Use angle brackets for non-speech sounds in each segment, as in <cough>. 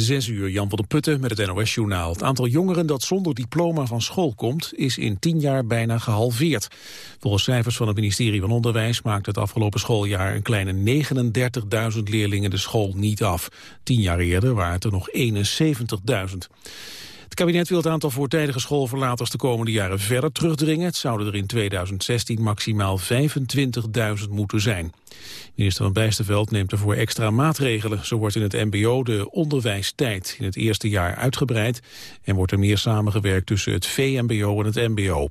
Zes uur, Jan van der Putten met het NOS-journaal. Het aantal jongeren dat zonder diploma van school komt... is in tien jaar bijna gehalveerd. Volgens cijfers van het ministerie van Onderwijs... maakte het afgelopen schooljaar een kleine 39.000 leerlingen de school niet af. Tien jaar eerder waren het er nog 71.000. Het kabinet wil het aantal voortijdige schoolverlaters de komende jaren verder terugdringen. Het zouden er in 2016 maximaal 25.000 moeten zijn. Minister van Bijsterveld neemt ervoor extra maatregelen. Zo wordt in het mbo de onderwijstijd in het eerste jaar uitgebreid... en wordt er meer samengewerkt tussen het VMBO en het mbo.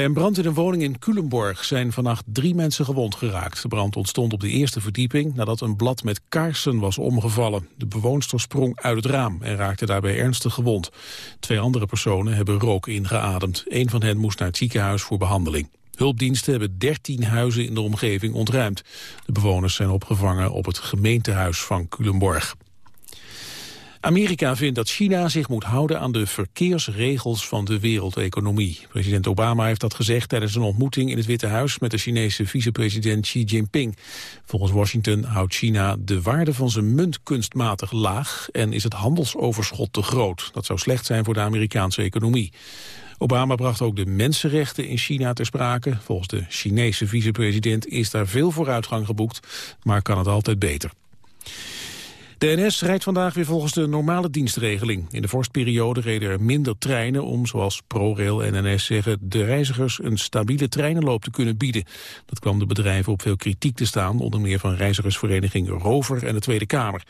Bij een brand in een woning in Culemborg zijn vannacht drie mensen gewond geraakt. De brand ontstond op de eerste verdieping nadat een blad met kaarsen was omgevallen. De bewoonster sprong uit het raam en raakte daarbij ernstig gewond. Twee andere personen hebben rook ingeademd. Een van hen moest naar het ziekenhuis voor behandeling. Hulpdiensten hebben 13 huizen in de omgeving ontruimd. De bewoners zijn opgevangen op het gemeentehuis van Culemborg. Amerika vindt dat China zich moet houden aan de verkeersregels van de wereldeconomie. President Obama heeft dat gezegd tijdens een ontmoeting in het Witte Huis met de Chinese vicepresident Xi Jinping. Volgens Washington houdt China de waarde van zijn munt kunstmatig laag en is het handelsoverschot te groot. Dat zou slecht zijn voor de Amerikaanse economie. Obama bracht ook de mensenrechten in China ter sprake. Volgens de Chinese vicepresident is daar veel vooruitgang geboekt, maar kan het altijd beter. De NS rijdt vandaag weer volgens de normale dienstregeling. In de vorstperiode reden er minder treinen om, zoals ProRail en NS zeggen, de reizigers een stabiele treinenloop te kunnen bieden. Dat kwam de bedrijven op veel kritiek te staan, onder meer van reizigersvereniging Rover en de Tweede Kamer.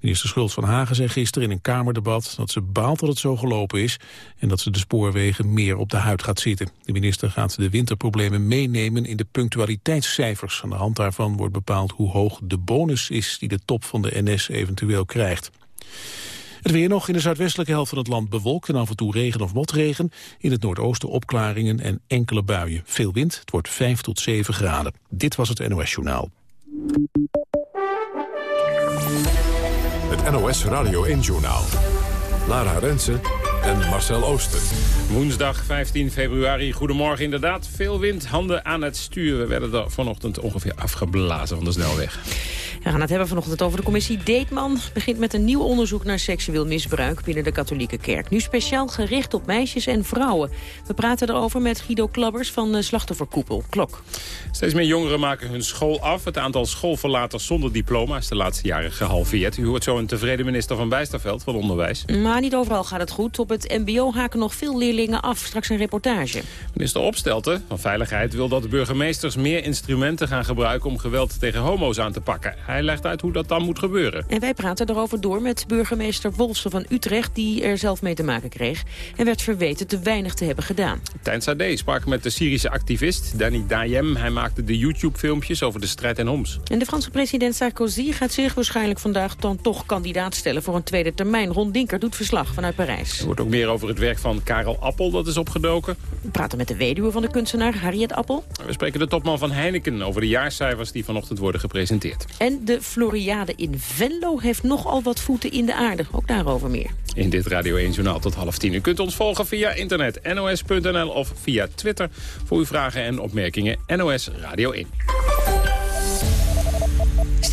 Minister Schultz van Hagen zei gisteren in een Kamerdebat dat ze baalt dat het zo gelopen is en dat ze de spoorwegen meer op de huid gaat zitten. De minister gaat de winterproblemen meenemen in de punctualiteitscijfers. Aan de hand daarvan wordt bepaald hoe hoog de bonus is die de top van de NS eventueel krijgt. Het weer nog in de zuidwestelijke helft van het land bewolkt en af en toe regen of motregen. In het noordoosten opklaringen en enkele buien. Veel wind, het wordt 5 tot 7 graden. Dit was het NOS Journaal. Het NOS Radio 1 Journaal. Lara Rensen en Marcel Ooster. Woensdag 15 februari. Goedemorgen inderdaad. Veel wind, handen aan het sturen. We werden er vanochtend ongeveer afgeblazen van de snelweg. We gaan het hebben vanochtend over de commissie Deetman. begint met een nieuw onderzoek naar seksueel misbruik binnen de katholieke kerk. Nu speciaal gericht op meisjes en vrouwen. We praten erover met Guido Klabbers van de Slachtofferkoepel. Klok. Steeds meer jongeren maken hun school af. Het aantal schoolverlaters zonder diploma is de laatste jaren gehalveerd. U hoort zo een tevreden minister van Bijsterveld van Onderwijs. Maar niet overal gaat het goed. Op het mbo haken nog veel leerlingen af. Straks een reportage. Minister Opstelten van Veiligheid wil dat de burgemeesters meer instrumenten gaan gebruiken om geweld tegen homo's aan te pakken. Hij legt uit hoe dat dan moet gebeuren. En wij praten erover door met burgemeester Wolfsen van Utrecht... die er zelf mee te maken kreeg en werd verweten te weinig te hebben gedaan. Tijn Sade sprak met de Syrische activist Danny Dayem. Hij maakte de YouTube-filmpjes over de strijd en Homs. En de Franse president Sarkozy gaat zich waarschijnlijk vandaag... dan toch kandidaat stellen voor een tweede termijn. Ron Dinker doet verslag vanuit Parijs. Ook meer over het werk van Karel Appel, dat is opgedoken. We praten met de weduwe van de kunstenaar Harriet Appel. We spreken de topman van Heineken over de jaarcijfers die vanochtend worden gepresenteerd. En de Floriade in Venlo heeft nogal wat voeten in de aarde. Ook daarover meer. In dit Radio 1 Journaal tot half tien. U kunt ons volgen via internet nos.nl of via Twitter. Voor uw vragen en opmerkingen NOS Radio 1.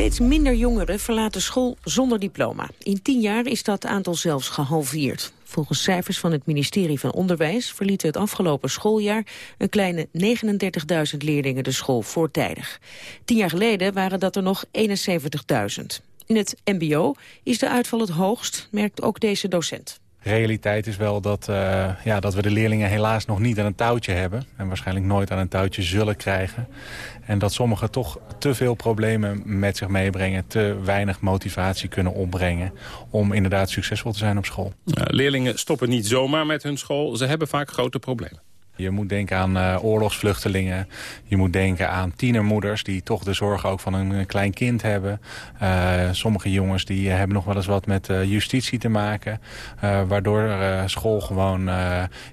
Steeds minder jongeren verlaten school zonder diploma. In tien jaar is dat aantal zelfs gehalveerd. Volgens cijfers van het ministerie van Onderwijs verlieten het afgelopen schooljaar een kleine 39.000 leerlingen de school voortijdig. Tien jaar geleden waren dat er nog 71.000. In het mbo is de uitval het hoogst, merkt ook deze docent. Realiteit is wel dat, uh, ja, dat we de leerlingen helaas nog niet aan een touwtje hebben. En waarschijnlijk nooit aan een touwtje zullen krijgen. En dat sommigen toch te veel problemen met zich meebrengen. Te weinig motivatie kunnen opbrengen om inderdaad succesvol te zijn op school. leerlingen stoppen niet zomaar met hun school. Ze hebben vaak grote problemen. Je moet denken aan uh, oorlogsvluchtelingen. Je moet denken aan tienermoeders die toch de zorg ook van een klein kind hebben. Uh, sommige jongens die hebben nog wel eens wat met uh, justitie te maken. waardoor school gewoon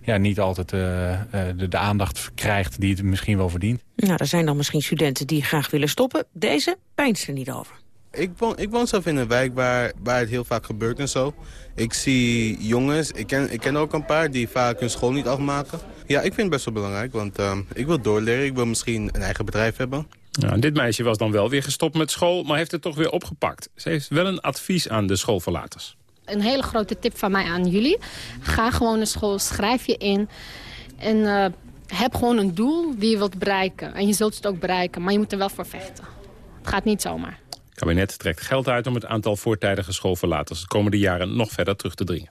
ja, niet altijd de, de, aandacht krijgt die het misschien wel verdient. Nou, er zijn dan misschien studenten die graag willen stoppen. Deze pijnst er niet over. Ik woon, ik woon zelf in een wijk waar, waar het heel vaak gebeurt en zo. Ik zie jongens, ik ken, ik ken ook een paar die vaak hun school niet afmaken. Ja, ik vind het best wel belangrijk, want uh, ik wil doorleren. Ik wil misschien een eigen bedrijf hebben. Ja, dit meisje was dan wel weer gestopt met school, maar heeft het toch weer opgepakt. Ze heeft wel een advies aan de schoolverlaters. Een hele grote tip van mij aan jullie. Ga gewoon naar school, schrijf je in. En uh, heb gewoon een doel die je wilt bereiken. En je zult het ook bereiken, maar je moet er wel voor vechten. Het gaat niet zomaar. Het kabinet trekt geld uit om het aantal voortijdige schoolverlaters... de komende jaren nog verder terug te dringen.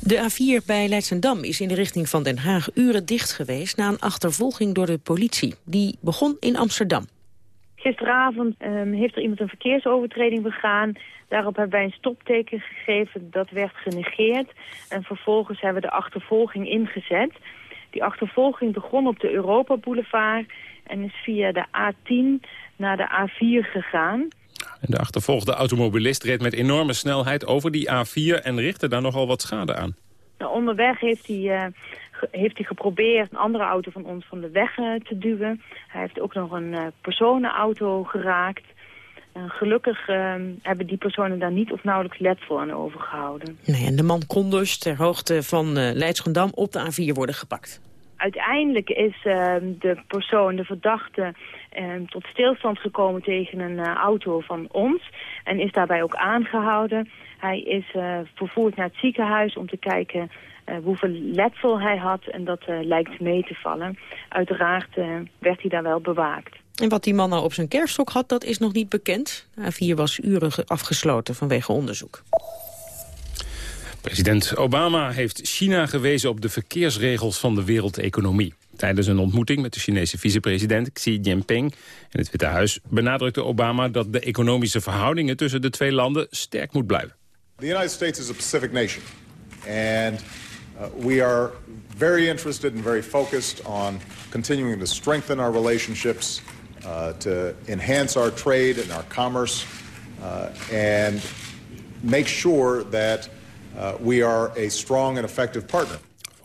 De A4 bij Leidsendam is in de richting van Den Haag uren dicht geweest... na een achtervolging door de politie. Die begon in Amsterdam. Gisteravond um, heeft er iemand een verkeersovertreding begaan. Daarop hebben wij een stopteken gegeven. Dat werd genegeerd. En vervolgens hebben we de achtervolging ingezet. Die achtervolging begon op de Europa Boulevard... en is via de A10 naar de A4 gegaan. En de achtervolgde automobilist reed met enorme snelheid over die A4 en richtte daar nogal wat schade aan. Nou, onderweg heeft hij, uh, heeft hij geprobeerd een andere auto van ons van de weg uh, te duwen. Hij heeft ook nog een uh, personenauto geraakt. gelukkig hebben die personen daar niet of nauwelijks letsel aan overgehouden. Nee, en de man kon dus ter hoogte van uh, Leidschendam op de A4 worden gepakt. Uiteindelijk is de persoon, de verdachte, Ehm, tot stilstand gekomen tegen een uh, auto van ons. En is daarbij ook aangehouden. Hij is uh, vervoerd naar het ziekenhuis om te kijken uh, hoeveel letsel hij had. En dat lijkt mee te vallen. Uiteraard werd hij daar wel bewaakt. En wat die man nou op zijn kerststok had, dat is nog niet bekend. A4 was uren afgesloten vanwege onderzoek. President Obama heeft China gewezen op de verkeersregels van de wereldeconomie. Tijdens een ontmoeting met de Chinese vicepresident Xi Jinping in het Witte Huis benadrukte Obama dat de economische verhoudingen tussen de twee landen sterk moet blijven. The United States is a Pacific nation and uh, we are very interested and very focused on continuing to strengthen our relationships, uh, to enhance our trade and our commerce uh, and make sure that we are a strong and effective partner.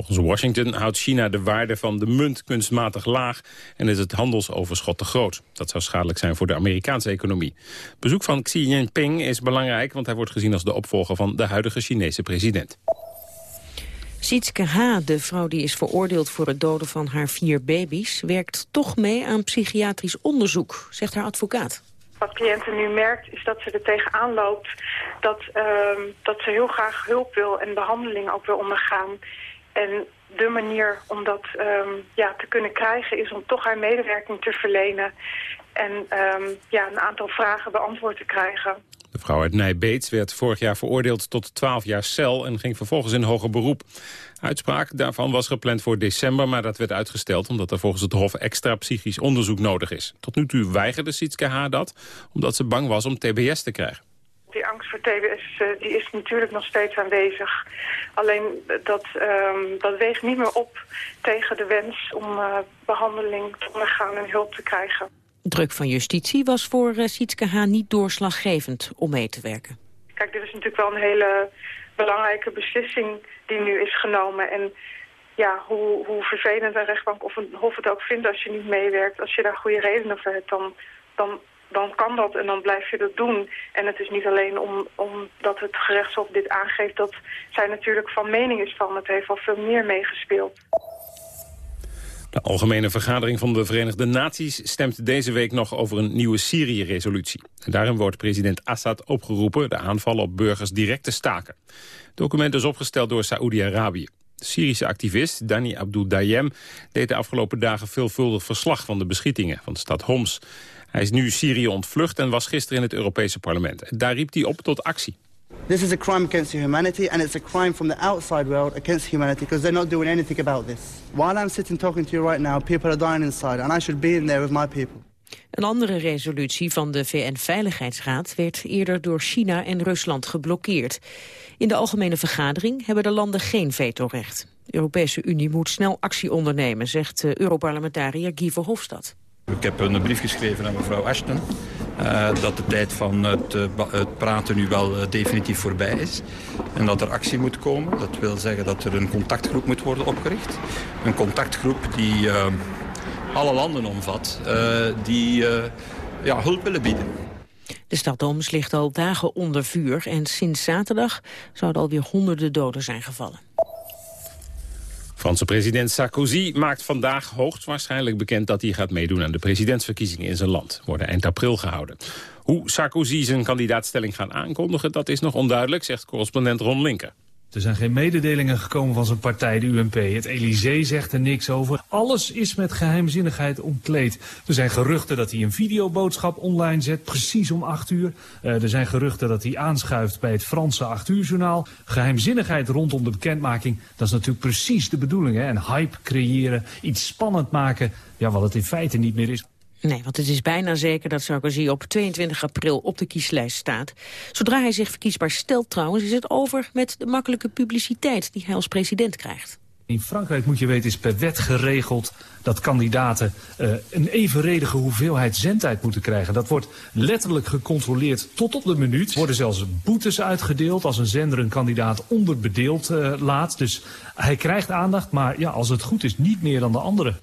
Volgens Washington houdt China de waarde van de munt kunstmatig laag... en is het handelsoverschot te groot. Dat zou schadelijk zijn voor de Amerikaanse economie. Bezoek van Xi Jinping is belangrijk... want hij wordt gezien als de opvolger van de huidige Chinese president. Sietske H., de vrouw die is veroordeeld voor het doden van haar vier baby's... werkt toch mee aan psychiatrisch onderzoek, zegt haar advocaat. Wat cliënten nu merkt is dat ze er tegenaan loopt... dat, uh, dat ze heel graag hulp wil en behandeling ook wil ondergaan... En de manier om dat um, ja, te kunnen krijgen is om toch haar medewerking te verlenen. En um, ja, een aantal vragen beantwoord te krijgen. De vrouw uit Nijbeets werd vorig jaar veroordeeld tot 12 jaar cel... en ging vervolgens in hoger beroep. Uitspraak daarvan was gepland voor december, maar dat werd uitgesteld... omdat er volgens het Hof extra psychisch onderzoek nodig is. Tot nu toe weigerde Sietske H. dat, omdat ze bang was om tbs te krijgen. Die angst voor TBS uh, die is natuurlijk nog steeds aanwezig. Alleen dat, um, dat weegt niet meer op tegen de wens om uh, behandeling te ondergaan en hulp te krijgen. Druk van justitie was voor uh, Sietske H. niet doorslaggevend om mee te werken. Kijk, dit is natuurlijk wel een hele belangrijke beslissing die nu is genomen. En ja, hoe, hoe vervelend een rechtbank of een hof het ook vindt als je niet meewerkt... als je daar goede redenen voor hebt, dan, dan dan kan dat en dan blijf je dat doen. En het is niet alleen om, omdat het gerechtshof dit aangeeft... dat zij natuurlijk van mening is van. Het heeft al veel meer meegespeeld. De Algemene Vergadering van de Verenigde Naties stemt deze week nog over een nieuwe Syrië-resolutie. Daarin wordt president Assad opgeroepen de aanvallen op burgers direct te staken. Het document is opgesteld door Saoedi-Arabië. De Syrische activist Dani Abdul Dayem deed de afgelopen dagen veelvuldig verslag van de beschietingen van de stad Homs. Hij is nu Syrië ontvlucht en was gisteren in het Europese parlement. Daar riep hij op tot actie. This is a crime against humanity and it's a crime from the outside world against humanity because they're not doing anything about this. While I'm sitting talking to you right now, people are dying inside and I should be in there with my people. Een andere resolutie van de VN-veiligheidsraad werd eerder door China en Rusland geblokkeerd. In de algemene vergadering hebben de landen geen vetorecht. De Europese Unie moet snel actie ondernemen, zegt Europarlementariër Guy Verhofstadt. Ik heb een brief geschreven aan mevrouw Ashton... Uh, dat de tijd van het, uh, het praten nu wel uh, definitief voorbij is. En dat er actie moet komen. Dat wil zeggen dat er een contactgroep moet worden opgericht. Een contactgroep die alle landen omvat, die ja, hulp willen bieden. De stad Homs ligt al dagen onder vuur en sinds zaterdag zouden alweer honderden doden zijn gevallen. Franse president Sarkozy maakt vandaag hoogstwaarschijnlijk bekend dat hij gaat meedoen aan de presidentsverkiezingen in zijn land. Worden eind april gehouden. Hoe Sarkozy zijn kandidaatstelling gaat aankondigen, dat is nog onduidelijk, zegt correspondent Ron Linker. Er zijn geen mededelingen gekomen van zijn partij, de UMP. Het Elysée zegt er niks over. Alles is met geheimzinnigheid omkleed. Er zijn geruchten dat hij een videoboodschap online zet, precies om 8 uur. Uh, er zijn geruchten dat hij aanschuift bij het Franse 8 uur journaal. Geheimzinnigheid rondom de bekendmaking, dat is natuurlijk precies de bedoeling. Hè? En hype creëren, iets spannend maken, ja, wat het in feite niet meer is. Nee, want het is bijna zeker dat Sarkozy op 22 april op de kieslijst staat. Zodra hij zich verkiesbaar stelt trouwens, is het over met de makkelijke publiciteit die hij als president krijgt. In Frankrijk moet je weten is per wet geregeld dat kandidaten uh, een evenredige hoeveelheid zendtijd moeten krijgen. Dat wordt letterlijk gecontroleerd tot op de minuut. Er worden zelfs boetes uitgedeeld als een zender een kandidaat onderbedeeld uh, laat. Dus hij krijgt aandacht, maar ja, als het goed is niet meer dan de anderen.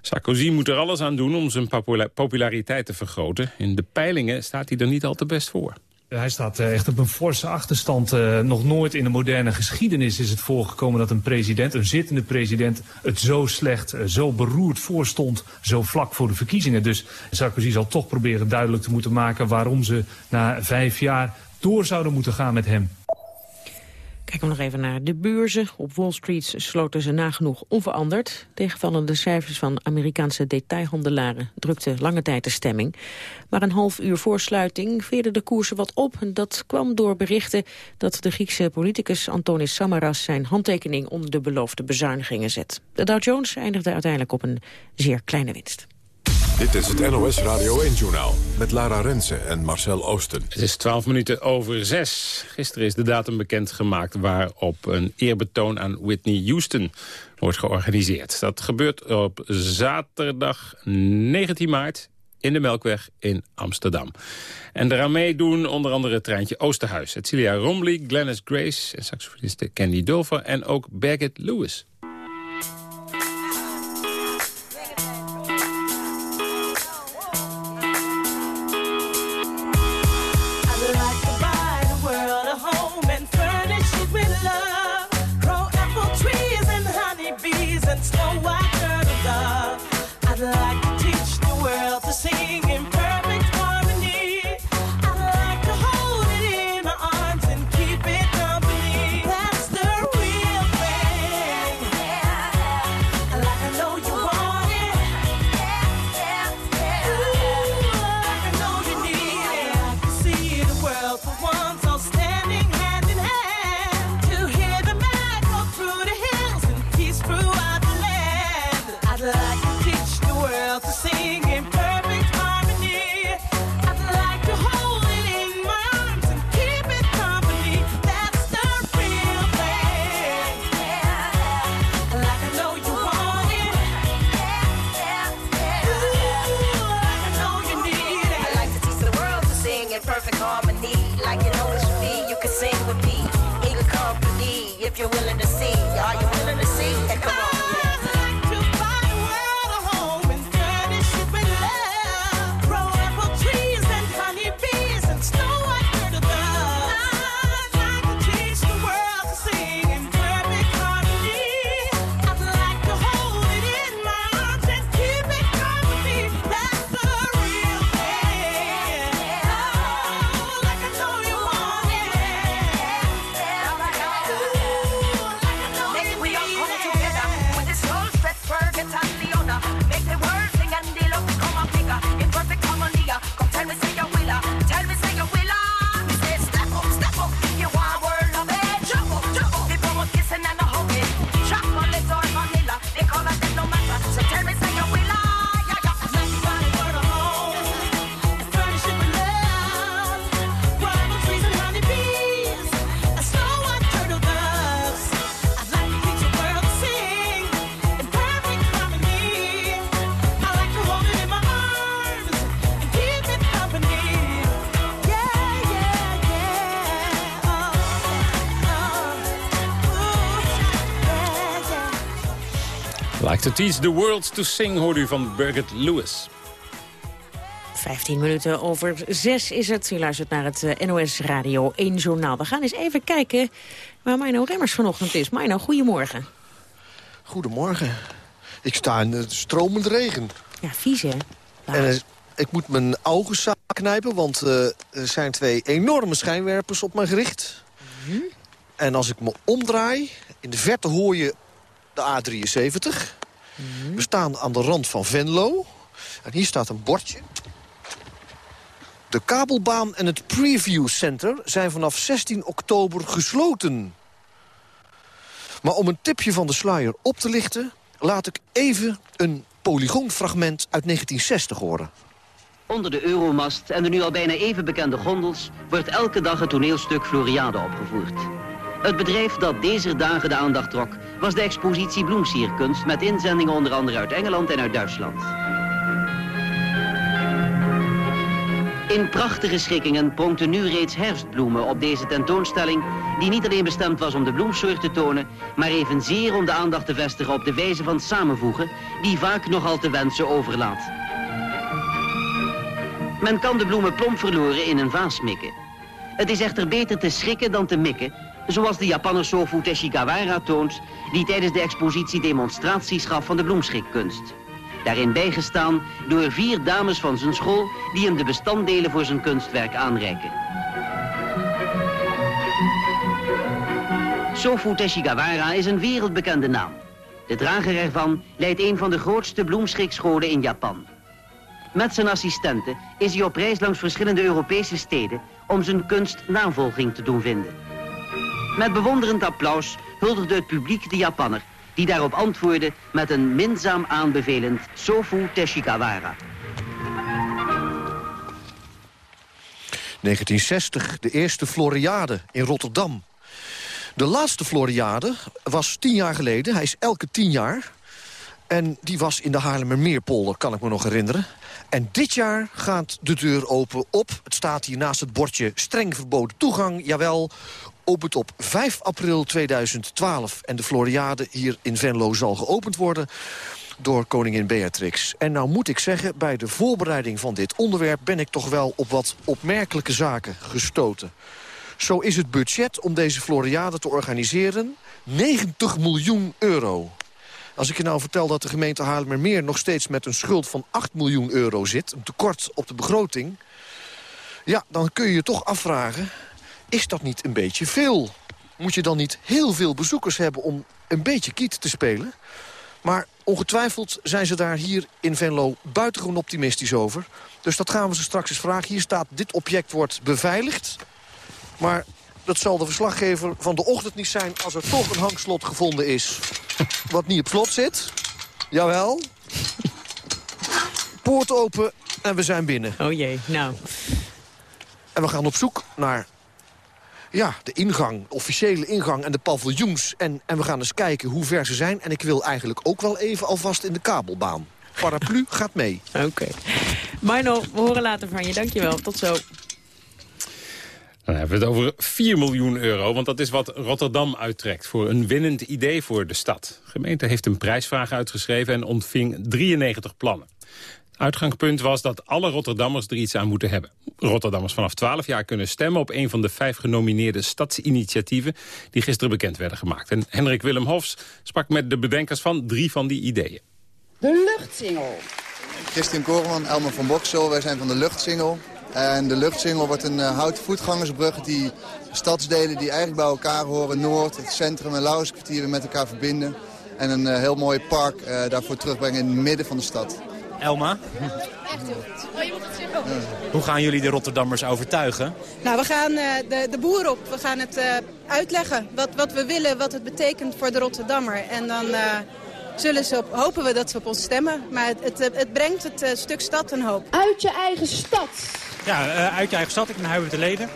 Sarkozy moet er alles aan doen om zijn populariteit te vergroten. In de peilingen staat hij er niet al te best voor. Hij staat echt op een forse achterstand. Uh, nog nooit in de moderne geschiedenis is het voorgekomen dat een president, een zittende president, het zo slecht, uh, zo beroerd voorstond, zo vlak voor de verkiezingen. Dus Sarkozy zal toch proberen duidelijk te moeten maken waarom ze na vijf jaar door zouden moeten gaan met hem. Kijken we nog even naar de beurzen. Op Wall Street sloten ze nagenoeg onveranderd. Tegenvallende cijfers van Amerikaanse detailhandelaren drukten lange tijd de stemming. Maar een half uur voor sluiting veerden de koersen wat op. Dat kwam door berichten dat de Griekse politicus Antonis Samaras zijn handtekening onder de beloofde bezuinigingen zet. De Dow Jones eindigde uiteindelijk op een zeer kleine winst. Dit is het NOS Radio 1-journaal met Lara Rensen en Marcel Oosten. Het is 12 minuten over 6. Gisteren is de datum bekendgemaakt waarop een eerbetoon aan Whitney Houston wordt georganiseerd. Dat gebeurt op zaterdag 19 maart in de Melkweg in Amsterdam. En daaraan meedoen onder andere het treintje Oosterhuis. Celia Romley, Glennis Grace en saxofoniste Candy Dulfer en ook Baggett Lewis. Like to teach the world to sing, hoort u van Birgit Lewis. 15 minuten over 6 is het. U luistert naar het eh, NOS Radio 1 Journaal. We gaan eens even kijken waar Mino Remmers vanochtend is. Mino, goedemorgen. Goedemorgen. Ik sta in de stromende regen. Ja, vies hè? En eh, ik moet mijn ogen samen knijpen, want eh, er zijn twee enorme schijnwerpers op me gericht. Mhm. En als ik me omdraai, in de verte hoor je de A73. Mhm. We staan aan de rand van Venlo. En hier staat een bordje. De kabelbaan en het Preview Center zijn vanaf 16 oktober gesloten. Maar om een tipje van de sluier op te lichten... laat ik even een polygoonfragment uit 1960 horen. Onder de Euromast en de nu al bijna even bekende gondels... wordt elke dag het toneelstuk Floriade opgevoerd. Het bedrijf dat deze dagen de aandacht trok... was de expositie Bloemsierkunst... met inzendingen onder andere uit Engeland en uit Duitsland. In prachtige schikkingen pronkten nu reeds herfstbloemen op deze tentoonstelling... die niet alleen bestemd was om de bloemsoort te tonen... maar evenzeer om de aandacht te vestigen op de wijze van samenvoegen... die vaak nogal te wensen overlaat. Men kan de bloemen plomp verloren in een vaas mikken. Het is echter beter te schrikken dan te mikken... zoals de Japanner Sofu Teshigawara toont... die tijdens de expositie demonstraties gaf van de bloemschikkunst. Daarin bijgestaan door vier dames van zijn school... die hem de bestanddelen voor zijn kunstwerk aanreiken. Sofu Teshigawara is een wereldbekende naam. De drager ervan leidt een van de grootste bloemschikscholen in Japan. Met zijn assistenten is hij op reis langs verschillende Europese steden... om zijn kunst navolging te doen vinden. Met bewonderend applaus huldigde het publiek de Japanner... die daarop antwoordde met een minzaam aanbevelend Sofu Teshigawara. 1960, de eerste Floriade in Rotterdam. De laatste Floriade was tien jaar geleden. Hij is elke tien jaar. En die was in de Haarlemmermeerpolder, kan ik me nog herinneren. En dit jaar gaat de deur open op, het staat hier naast het bordje... streng verboden toegang, jawel, opent op 5 april 2012. En de Floriade hier in Venlo zal geopend worden door koningin Beatrix. En nou moet ik zeggen, bij de voorbereiding van dit onderwerp... ben ik toch wel op wat opmerkelijke zaken gestoten. Zo is het budget om deze Floriade te organiseren 90 miljoen euro. Als ik je nou vertel dat de gemeente Haarlemmermeer nog steeds met een schuld van 8 miljoen euro zit... een tekort op de begroting... ja, dan kun je je toch afvragen, is dat niet een beetje veel? Moet je dan niet heel veel bezoekers hebben om een beetje kiet te spelen? Maar ongetwijfeld zijn ze daar hier in Venlo buitengewoon optimistisch over. Dus dat gaan we ze straks eens vragen. Hier staat, dit object wordt beveiligd. Maar dat zal de verslaggever van de ochtend niet zijn... als er toch een hangslot gevonden is <laughs> wat niet op slot zit. Jawel. Poort open en we zijn binnen. Oh jee, nou. En we gaan op zoek naar ja, de ingang, officiële ingang en de paviljoens. En, en we gaan eens kijken hoe ver ze zijn. En ik wil eigenlijk ook wel even alvast in de kabelbaan. Paraplu gaat mee. Oké. Okay. Marno, we horen later van je. Dankjewel. Tot zo. Dan hebben we het over 4 miljoen euro, want dat is wat Rotterdam uittrekt... voor een winnend idee voor de stad. De gemeente heeft een prijsvraag uitgeschreven en ontving 93 plannen. Uitgangspunt was dat alle Rotterdammers er iets aan moeten hebben. Rotterdammers vanaf 12 jaar kunnen stemmen op een van de vijf genomineerde stadsinitiatieven die gisteren bekend werden gemaakt. En Hendrik Willem Hofs sprak met de bedenkers van drie van die ideeën. De luchtsingel. Christian Koreman, Elmer van Boksel, wij zijn van de luchtsingel. En de luchtsingel wordt een uh, houten voetgangersbrug die stadsdelen die eigenlijk bij elkaar horen, Noord, het centrum en Lauwerskwartier met elkaar verbinden. En een uh, heel mooi park uh, daarvoor terugbrengen in het midden van de stad. Elma? Echt heel goed. Oh, je moet het zeggen. Hoe gaan jullie de Rotterdammers overtuigen? Nou, we gaan uh, de, de boer op. We gaan het uh, uitleggen wat, wat we willen, wat het betekent voor de Rotterdammer. En dan uh, zullen ze op, hopen we dat ze op ons stemmen. Maar het, het, het brengt het stuk stad een hoop. Uit je eigen stad. Ja, uit je eigen stad. Ik ben Hubert de Leden.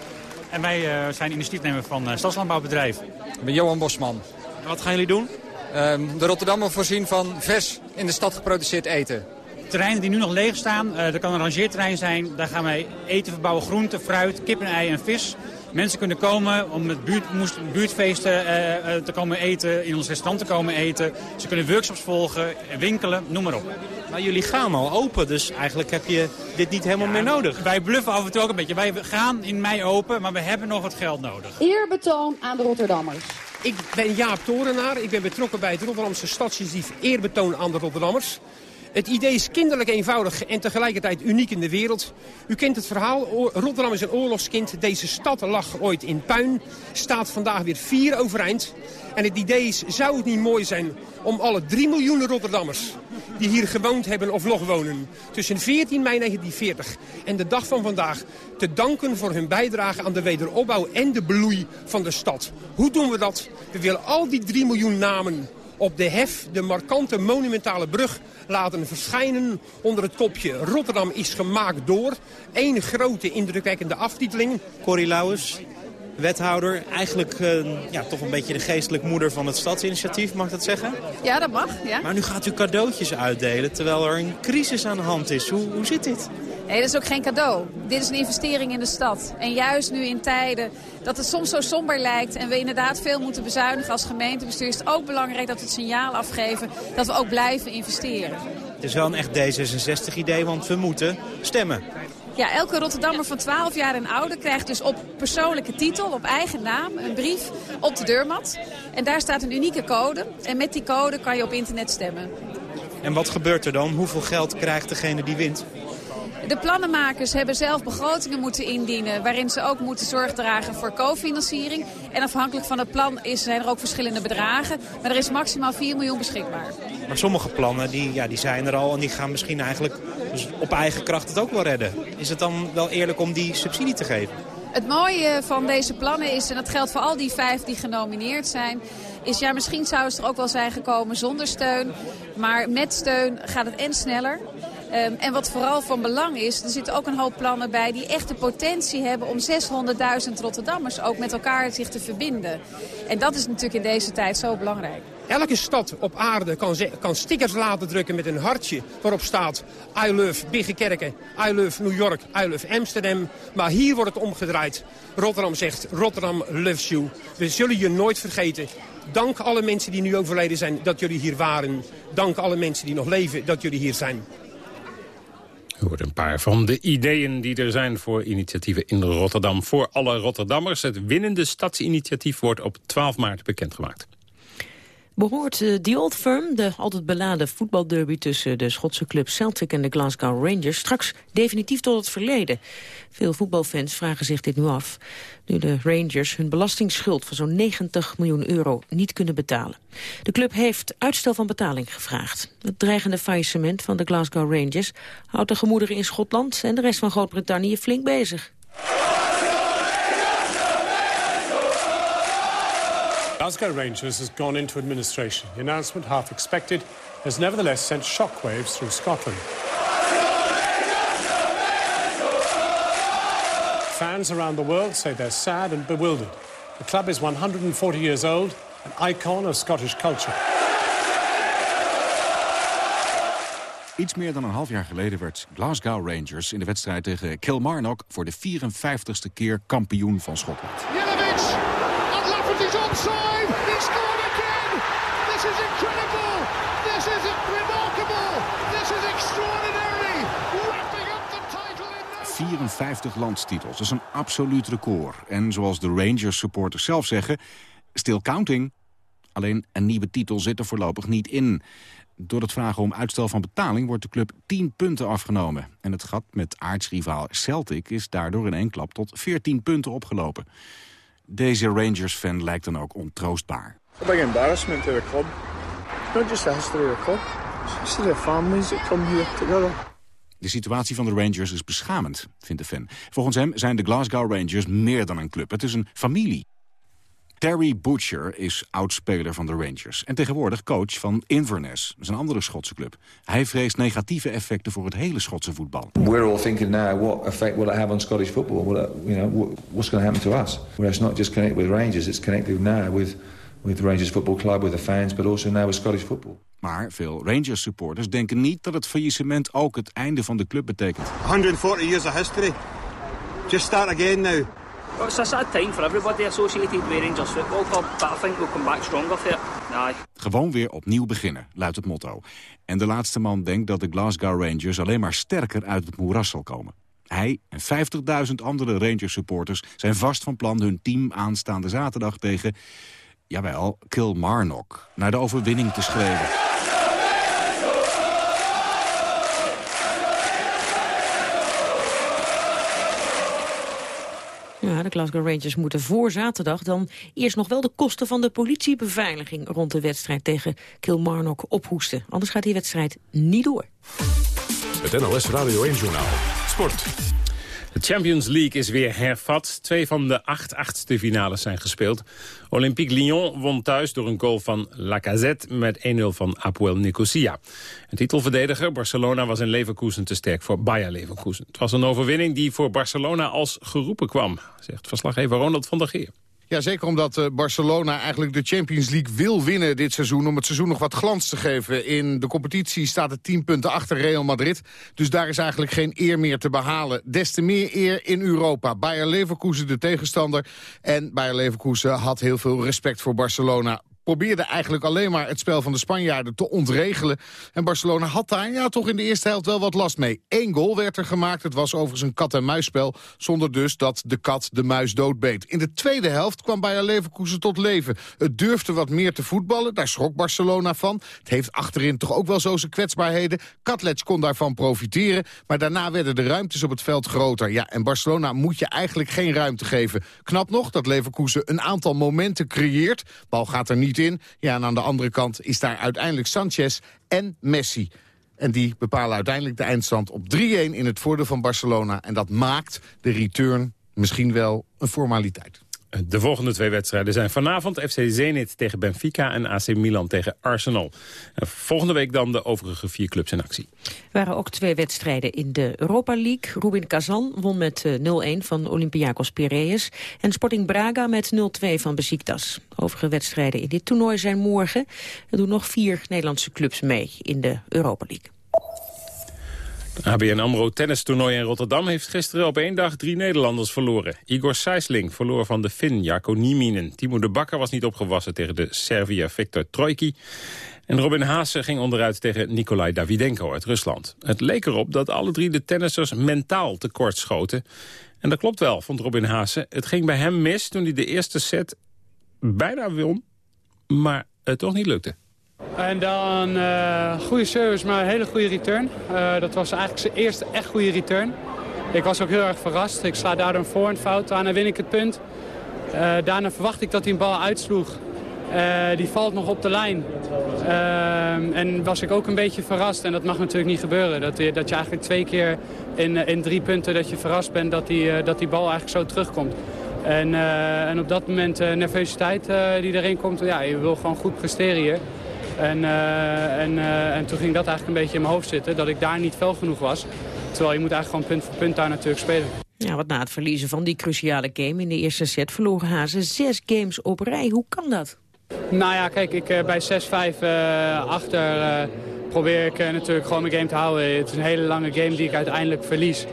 En wij zijn initiatiefnemer van uh, Stadslandbouwbedrijf. Ik ben Johan Bosman. En wat gaan jullie doen? Uh, de Rotterdammer voorzien van vers in de stad geproduceerd eten terreinen die nu nog leeg staan. Er kan een rangeerterrein zijn. Daar gaan wij eten verbouwen, groenten, fruit, kip en ei en vis. Mensen kunnen komen om met buurt, buurtfeesten uh, uh, te komen eten, in ons restaurant te komen eten. Ze kunnen workshops volgen, winkelen, noem maar op. Maar jullie gaan al open, dus eigenlijk heb je dit niet helemaal ja, meer nodig. Wij bluffen af en toe ook een beetje. Wij gaan in mei open, maar we hebben nog wat geld nodig. Eerbetoon aan de Rotterdammers. Ik ben Jaap Torenaar. Ik ben betrokken bij het Rotterdamse Stadsdief eerbetoon aan de Rotterdammers. Het idee is kinderlijk eenvoudig en tegelijkertijd uniek in de wereld. U kent het verhaal. Rotterdam is een oorlogskind. Deze stad lag ooit in puin. Staat vandaag weer vier overeind. En het idee is, zou het niet mooi zijn om alle 3 miljoen Rotterdammers... die hier gewoond hebben of nog wonen... tussen 14 mei 1940 en de dag van vandaag... te danken voor hun bijdrage aan de wederopbouw en de bloei van de stad. Hoe doen we dat? We willen al die 3 miljoen namen op de hef, de markante monumentale brug laten verschijnen onder het kopje Rotterdam is gemaakt door. Eén grote indrukwekkende aftiteling. Corrie Lauwers, wethouder. Eigenlijk uh, ja, toch een beetje de geestelijk moeder van het stadsinitiatief, mag dat zeggen? Ja, dat mag. Ja. Maar nu gaat u cadeautjes uitdelen terwijl er een crisis aan de hand is. Hoe, hoe zit dit? Nee, dat is ook geen cadeau. Dit is een investering in de stad. En juist nu in tijden dat het soms zo somber lijkt... en we inderdaad veel moeten bezuinigen als gemeentebestuur... is het ook belangrijk dat we het signaal afgeven dat we ook blijven investeren. Het is wel een echt D66-idee, want we moeten stemmen. Ja, elke Rotterdammer van 12 jaar en ouder krijgt dus op persoonlijke titel, op eigen naam, een brief op de deurmat. En daar staat een unieke code. En met die code kan je op internet stemmen. En wat gebeurt er dan? Hoeveel geld krijgt degene die wint? De plannenmakers hebben zelf begrotingen moeten indienen... waarin ze ook moeten zorg dragen voor cofinanciering. En afhankelijk van het plan is, zijn er ook verschillende bedragen. Maar er is maximaal 4 miljoen beschikbaar. Maar sommige plannen die, ja, die zijn er al en die gaan misschien eigenlijk dus op eigen kracht het ook wel redden. Is het dan wel eerlijk om die subsidie te geven? Het mooie van deze plannen is, en dat geldt voor al die vijf die genomineerd zijn... is ja, misschien zou het er ook wel zijn gekomen zonder steun. Maar met steun gaat het en sneller. Um, en wat vooral van belang is, er zitten ook een hoop plannen bij die echt de potentie hebben om 600.000 Rotterdammers ook met elkaar zich te verbinden. En dat is natuurlijk in deze tijd zo belangrijk. Elke stad op aarde kan, kan stickers laten drukken met een hartje waarop staat I love Biggekerken, I love New York, I love Amsterdam. Maar hier wordt het omgedraaid. Rotterdam zegt Rotterdam loves you. We zullen je nooit vergeten. Dank alle mensen die nu overleden zijn dat jullie hier waren. Dank alle mensen die nog leven dat jullie hier zijn. U hoort een paar van de ideeën die er zijn voor initiatieven in Rotterdam. Voor alle Rotterdammers. Het winnende stadsinitiatief wordt op 12 maart bekendgemaakt behoort uh, The Old Firm, de altijd beladen voetbalderby tussen de Schotse club Celtic en de Glasgow Rangers, straks definitief tot het verleden. Veel voetbalfans vragen zich dit nu af, nu de Rangers hun belastingsschuld van zo'n 90 miljoen euro niet kunnen betalen. De club heeft uitstel van betaling gevraagd. Het dreigende faillissement van de Glasgow Rangers houdt de gemoederen in Schotland en de rest van Groot-Brittannië flink bezig. Glasgow Rangers has gone into administration. The announcement, half expected, has nevertheless sent shockwaves through Scotland. Fans around the world say they're sad and bewildered. The club is 140 years old, an icon of Scottish culture. Iets meer dan een half jaar geleden werd Glasgow Rangers in de wedstrijd tegen Kilmarnock voor de 54ste keer kampioen van Schotland. 54 landstitels. Dat is een absoluut record. En zoals de Rangers supporters zelf zeggen, still counting. Alleen een nieuwe titel zit er voorlopig niet in. Door het vragen om uitstel van betaling wordt de club 10 punten afgenomen. En het gat met aartsrivaal Celtic is daardoor in één klap tot 14 punten opgelopen. Deze Rangers-fan lijkt dan ook ontroostbaar. A big embarrassment to the club. Not just the history club. It's of families that come here together. De situatie van de Rangers is beschamend, vindt de fan. Volgens hem zijn de Glasgow Rangers meer dan een club. Het is een familie. Terry Butcher is oudspeler van de Rangers en tegenwoordig coach van Inverness, een andere Schotse club. Hij vreest negatieve effecten voor het hele Schotse voetbal. We're all thinking now, what effect will it have on Scottish football? You know, what's going to happen to us? It's not just connected with Rangers, it's connected now with with Rangers Football Club, with the fans, but also now with Scottish football. Maar veel Rangers supporters denken niet dat het faillissement ook het einde van de club betekent. 140 years of history. Just start again now. Well, it's a sad time for everybody associated with Rangers Football Club, but I think we'll come back stronger for it. Aye. Gewoon weer opnieuw beginnen, luidt het motto. En de laatste man denkt dat de Glasgow Rangers alleen maar sterker uit het moeras zal komen. Hij en 50.000 andere Rangers supporters zijn vast van plan hun team aanstaande zaterdag tegen Jawel, Kilmarnock. Naar de overwinning te schreeuwen. Ja, de Glasgow Rangers moeten voor zaterdag dan eerst nog wel de kosten van de politiebeveiliging rond de wedstrijd tegen Kilmarnock ophoesten. Anders gaat die wedstrijd niet door. Het NOS Radio 1-journaal. Sport. De Champions League is weer hervat. Twee van de acht achtste finales zijn gespeeld. Olympique Lyon won thuis door een goal van Lacazette met 1-0 van Apoel Nicosia. Een titelverdediger Barcelona was in Leverkusen te sterk voor Bayer Leverkusen. Het was een overwinning die voor Barcelona als geroepen kwam, zegt verslaggever Ronald van der Geer. Ja, zeker omdat uh, Barcelona eigenlijk de Champions League wil winnen dit seizoen... om het seizoen nog wat glans te geven. In de competitie staat het 10 punten achter Real Madrid. Dus daar is eigenlijk geen eer meer te behalen. Des te meer eer in Europa. Bayer Leverkusen de tegenstander. En Bayer Leverkusen had heel veel respect voor Barcelona probeerde eigenlijk alleen maar het spel van de Spanjaarden te ontregelen. En Barcelona had daar ja, toch in de eerste helft wel wat last mee. Eén goal werd er gemaakt. Het was overigens een kat-en-muisspel. Zonder dus dat de kat de muis doodbeet. In de tweede helft kwam Bayer Leverkusen tot leven. Het durfde wat meer te voetballen. Daar schrok Barcelona van. Het heeft achterin toch ook wel zo zijn kwetsbaarheden. Katlec kon daarvan profiteren. Maar daarna werden de ruimtes op het veld groter. Ja, en Barcelona moet je eigenlijk geen ruimte geven. Knap nog dat Leverkusen een aantal momenten creëert. Bal gaat er niet in. Ja, en aan de andere kant is daar uiteindelijk Sanchez en Messi. En die bepalen uiteindelijk de eindstand op 3-1 in het voordeel van Barcelona. En dat maakt de return misschien wel een formaliteit. De volgende twee wedstrijden zijn vanavond FC Zenit tegen Benfica en AC Milan tegen Arsenal. En volgende week dan de overige vier clubs in actie. Er waren ook twee wedstrijden in de Europa League. Rubin Kazan won met 0-1 eh, van Olympiakos Piraeus en Sporting Braga met 0-2 van Besiktas. Overige wedstrijden in dit toernooi zijn morgen. Er doen nog vier Nederlandse clubs mee in de Europa League. ABN AMRO tennistoernooi in Rotterdam heeft gisteren op één dag drie Nederlanders verloren. Igor Sijsling verloor van de Fin Jarko Nieminen. Timo de Bakker was niet opgewassen tegen de Serviër Victor Trojki. En Robin Haase ging onderuit tegen Nikolai Davidenko uit Rusland. Het leek erop dat alle drie de tennissers mentaal tekort schoten. En dat klopt wel, vond Robin Haase. Het ging bij hem mis toen hij de eerste set bijna won, maar het toch niet lukte. En dan uh, goede service, maar een hele goede return. Uh, dat was eigenlijk zijn eerste echt goede return. Ik was ook heel erg verrast. Ik sla daardoor een voorhand fout. Daarna win ik het punt. Uh, daarna verwacht ik dat hij een bal uitsloeg. die valt nog op de lijn. en was ik ook een beetje verrast. En dat mag natuurlijk niet gebeuren. Dat, dat je eigenlijk twee keer in, in drie punten dat je verrast bent dat die, dat die bal eigenlijk zo terugkomt. En, en op dat moment nervositeit die erin komt. Ja, je wil gewoon goed presteren hier. En, uh, en, uh, en toen ging dat eigenlijk een beetje in mijn hoofd zitten, dat ik daar niet fel genoeg was. Terwijl je moet eigenlijk gewoon punt voor punt daar natuurlijk spelen. Ja, wat na het verliezen van die cruciale game in de eerste set verloren Hazen zes games op rij. Hoe kan dat? Nou ja, kijk, ik, uh, bij 6-5 achter probeer ik natuurlijk gewoon mijn game te houden. Het is een hele lange game die ik uiteindelijk verlies.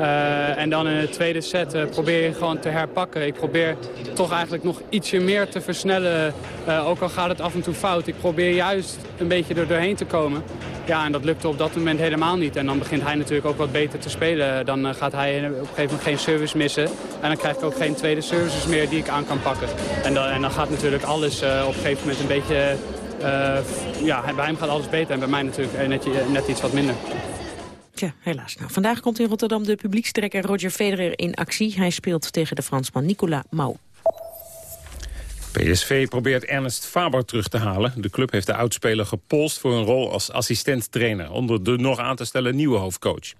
Uh, en dan in de tweede set uh, probeer je gewoon te herpakken. Ik probeer toch eigenlijk nog ietsje meer te versnellen. Uh, ook al gaat het af en toe fout. Ik probeer juist een beetje er doorheen te komen. Ja, en dat lukte op dat moment helemaal niet. En dan begint hij natuurlijk ook wat beter te spelen. Dan gaat hij op een gegeven moment geen service missen. En dan krijg ik ook geen tweede services meer die ik aan kan pakken. En dan, en dan gaat natuurlijk alles op een gegeven moment een beetje... ja, bij hem gaat alles beter en bij mij natuurlijk net iets wat minder. Helaas. Nou, vandaag komt in Rotterdam de publiekstrekker Roger Federer in actie. Hij speelt tegen de Fransman Nicolas Mau. PSV probeert Ernest Faber terug te halen. De club heeft de oudspeler gepolst voor een rol als assistent-trainer... onder de nog aan te stellen nieuwe hoofdcoach.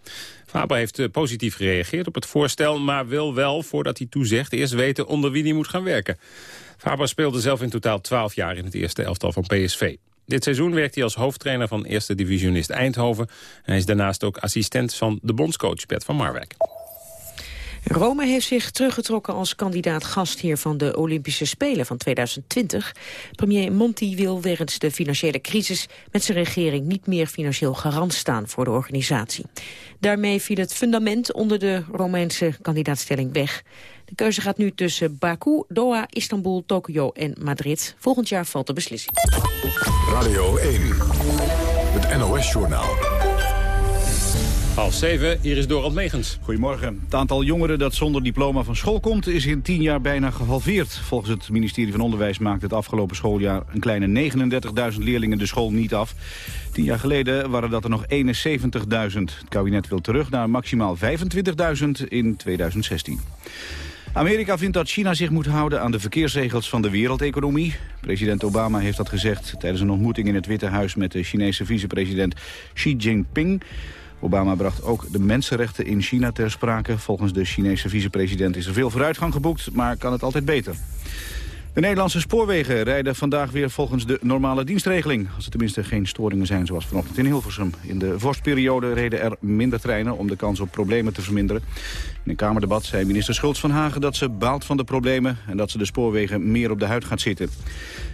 Faber heeft eh, positief gereageerd op het voorstel... maar wil wel, voordat hij toezegt, eerst weten onder wie hij moet gaan werken. Faber speelde zelf in totaal 12 jaar in het eerste elftal van PSV. Dit seizoen werkt hij als hoofdtrainer van eerste divisionist Eindhoven. Hij is daarnaast ook assistent van de bondscoach Bert van Marwijk. Rome heeft zich teruggetrokken als kandidaat gastheer van de Olympische Spelen van 2020. Premier Monti wil wegens de financiële crisis met zijn regering niet meer financieel garant staan voor de organisatie. Daarmee viel het fundament onder de Romeinse kandidaatstelling weg. De keuze gaat nu tussen Baku, Doha, Istanbul, Tokio en Madrid. Volgend jaar valt de beslissing. Radio 1, het NOS-journaal. Half zeven, hier is Dorald Megens. Goedemorgen. Het aantal jongeren dat zonder diploma van school komt... is in tien jaar bijna gehalveerd. Volgens het ministerie van Onderwijs maakte het afgelopen schooljaar... een kleine 39.000 leerlingen de school niet af. Tien jaar geleden waren dat er nog 71.000. Het kabinet wil terug naar maximaal 25.000 in 2016. Amerika vindt dat China zich moet houden aan de verkeersregels van de wereldeconomie. President Obama heeft dat gezegd tijdens een ontmoeting in het Witte Huis met de Chinese vicepresident Xi Jinping. Obama bracht ook de mensenrechten in China ter sprake. Volgens de Chinese vicepresident is er veel vooruitgang geboekt, maar kan het altijd beter. De Nederlandse spoorwegen rijden vandaag weer volgens de normale dienstregeling. Als er tenminste geen storingen zijn zoals vanochtend in Hilversum. In de vorstperiode reden er minder treinen om de kans op problemen te verminderen. In een Kamerdebat zei minister Schultz van Hagen dat ze baalt van de problemen... en dat ze de spoorwegen meer op de huid gaat zitten.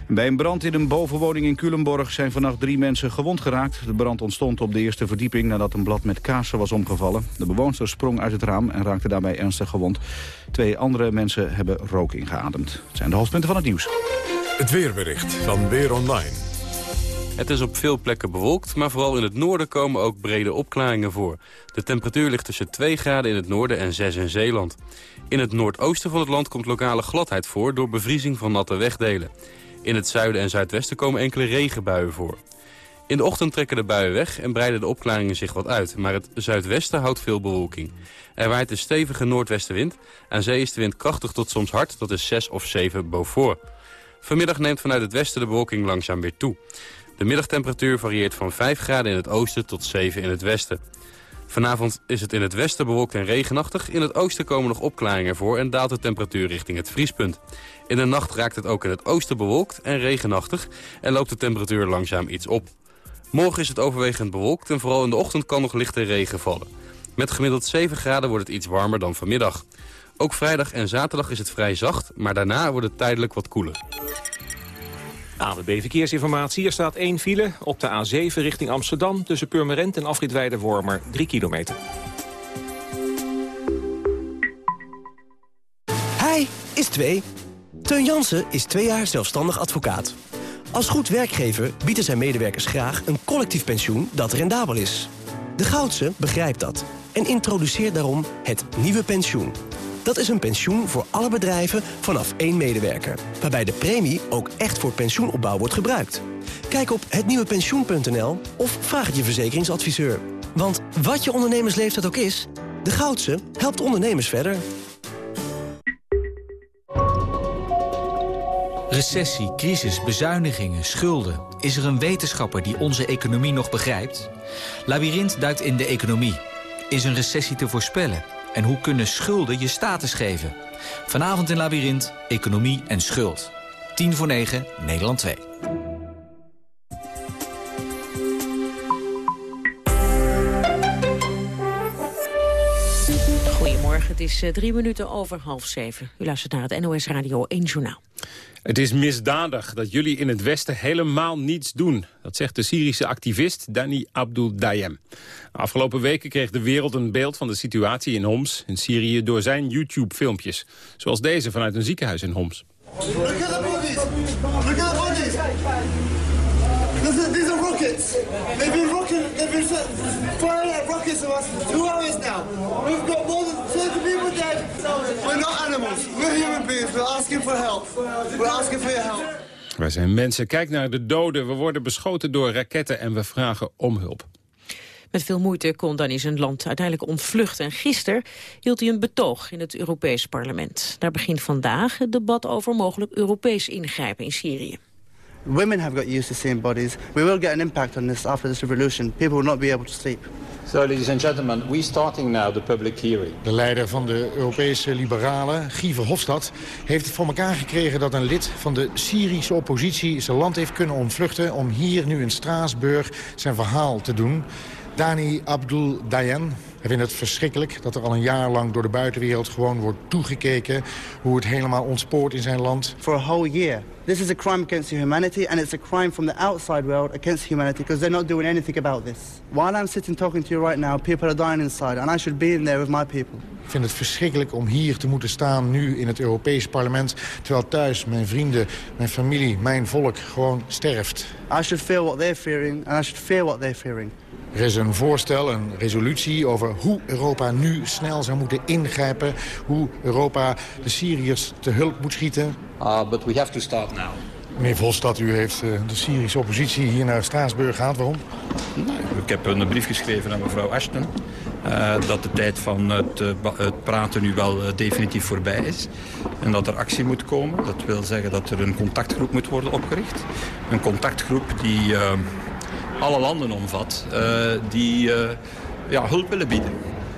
Bij een brand in een bovenwoning in Culemborg zijn vannacht drie mensen gewond geraakt. De brand ontstond op de eerste verdieping nadat een blad met kaarsen was omgevallen. De bewoonster sprong uit het raam en raakte daarbij ernstig gewond. Twee andere mensen hebben rook ingeademd. Het zijn de hoofdpunten van het nieuws. Het weerbericht van Weer Online. Het is op veel plekken bewolkt, maar vooral in het noorden komen ook brede opklaringen voor. De temperatuur ligt tussen 2 graden in het noorden en 6 in Zeeland. In het noordoosten van het land komt lokale gladheid voor door bevriezing van natte wegdelen. In het zuiden en zuidwesten komen enkele regenbuien voor. In de ochtend trekken de buien weg en breiden de opklaringen zich wat uit, maar het zuidwesten houdt veel bewolking. Er waait een stevige noordwestenwind. Aan zee is de wind krachtig tot soms hard, dat is 6 of 7 Beaufort. Vanmiddag neemt vanuit het westen de bewolking langzaam weer toe. De middagtemperatuur varieert van 5 graden in het oosten tot 7 in het westen. Vanavond is het in het westen bewolkt en regenachtig. In het oosten komen nog opklaringen voor en daalt de temperatuur richting het vriespunt. In de nacht raakt het ook in het oosten bewolkt en regenachtig en loopt de temperatuur langzaam iets op. Morgen is het overwegend bewolkt en vooral in de ochtend kan nog lichte regen vallen. Met gemiddeld 7 graden wordt het iets warmer dan vanmiddag. Ook vrijdag en zaterdag is het vrij zacht, maar daarna wordt het tijdelijk wat koeler. ANWB Verkeersinformatie. Er staat één file op de A7 richting Amsterdam... tussen Purmerend en Afritweide Wormer, 3 kilometer. Hij is twee. Teun Jansen is twee jaar zelfstandig advocaat. Als goed werkgever bieden zijn medewerkers graag een collectief pensioen dat rendabel is. De Goudse begrijpt dat en introduceert daarom het nieuwe pensioen. Dat is een pensioen voor alle bedrijven vanaf één medewerker. Waarbij de premie ook echt voor pensioenopbouw wordt gebruikt. Kijk op hetnieuwepensioen.nl of vraag het je verzekeringsadviseur. Want wat je ondernemersleeftijd ook is, de Goudse helpt ondernemers verder. Recessie, crisis, bezuinigingen, schulden. Is er een wetenschapper die onze economie nog begrijpt? Labyrinth duikt in de economie. Is een recessie te voorspellen? En hoe kunnen schulden je status geven? Vanavond in Labyrinth, Economie en Schuld. 10 voor 9, Nederland 2. Het is eh, drie minuten over half zeven. U luistert naar het NOS Radio 1 Journaal. Het is misdadig dat jullie in het Westen helemaal niets doen. Dat zegt de Syrische activist Dani Abdul Dayem. Afgelopen weken kreeg de wereld een beeld van de situatie in Homs in Syrië door zijn YouTube-filmpjes. Zoals deze vanuit een ziekenhuis in Homs. Look at the They've been firing at rockets of us for two hours now. We've got more than 30 people dead. We're not animals. We're human beings. We're asking for help. We're asking for your help. Wij zijn mensen. Kijk naar de doden. We worden beschoten door raketten en we vragen om hulp. Met veel moeite kon Dani zijn land uiteindelijk ontvluchten. En gisteren hield hij een betoog in het Europees parlement. Daar begint vandaag het debat over mogelijk Europees ingrijpen in Syrië. Women have got used to seeing bodies. We will get an impact on this after this revolution. People will not be able to sleep. So, ladies and gentlemen, we starting now the public hearing. De leider van de Europese liberalen, Guy Verhofstadt, heeft het voor elkaar gekregen dat een lid van de Syrische oppositie zijn land heeft kunnen ontvluchten om hier nu in Straatsburg zijn verhaal te doen. Dani Abdul Dayan. Hij vindt het verschrikkelijk dat er al een jaar lang door de buitenwereld gewoon wordt toegekeken hoe het helemaal ontspoort in zijn land. For a whole year. This is a crime against humanity and it's a crime from the outside world against humanity because they're not doing anything about this. While I'm sitting talking to you right now, people are dying inside and I should be in there with my people. Ik vind het verschrikkelijk om hier te moeten staan nu in het Europees parlement... terwijl thuis mijn vrienden, mijn familie, mijn volk gewoon sterft. I should feel what they're fearing and I should fear what they're fearing. Er is een voorstel, een resolutie over hoe Europa nu snel zou moeten ingrijpen. Hoe Europa de Syriërs te hulp moet schieten. Uh, but we have to start now. Meneer Volstad, u heeft eh, de Syrische oppositie hier naar Straatsburg gehaald. Waarom? Nou, ik heb een brief geschreven aan mevrouw Ashton. Uh, dat de tijd van het, uh, het praten nu wel uh, definitief voorbij is. En dat er actie moet komen. Dat wil zeggen dat er een contactgroep moet worden opgericht. Een contactgroep die alle landen omvat die ja, hulp willen bieden.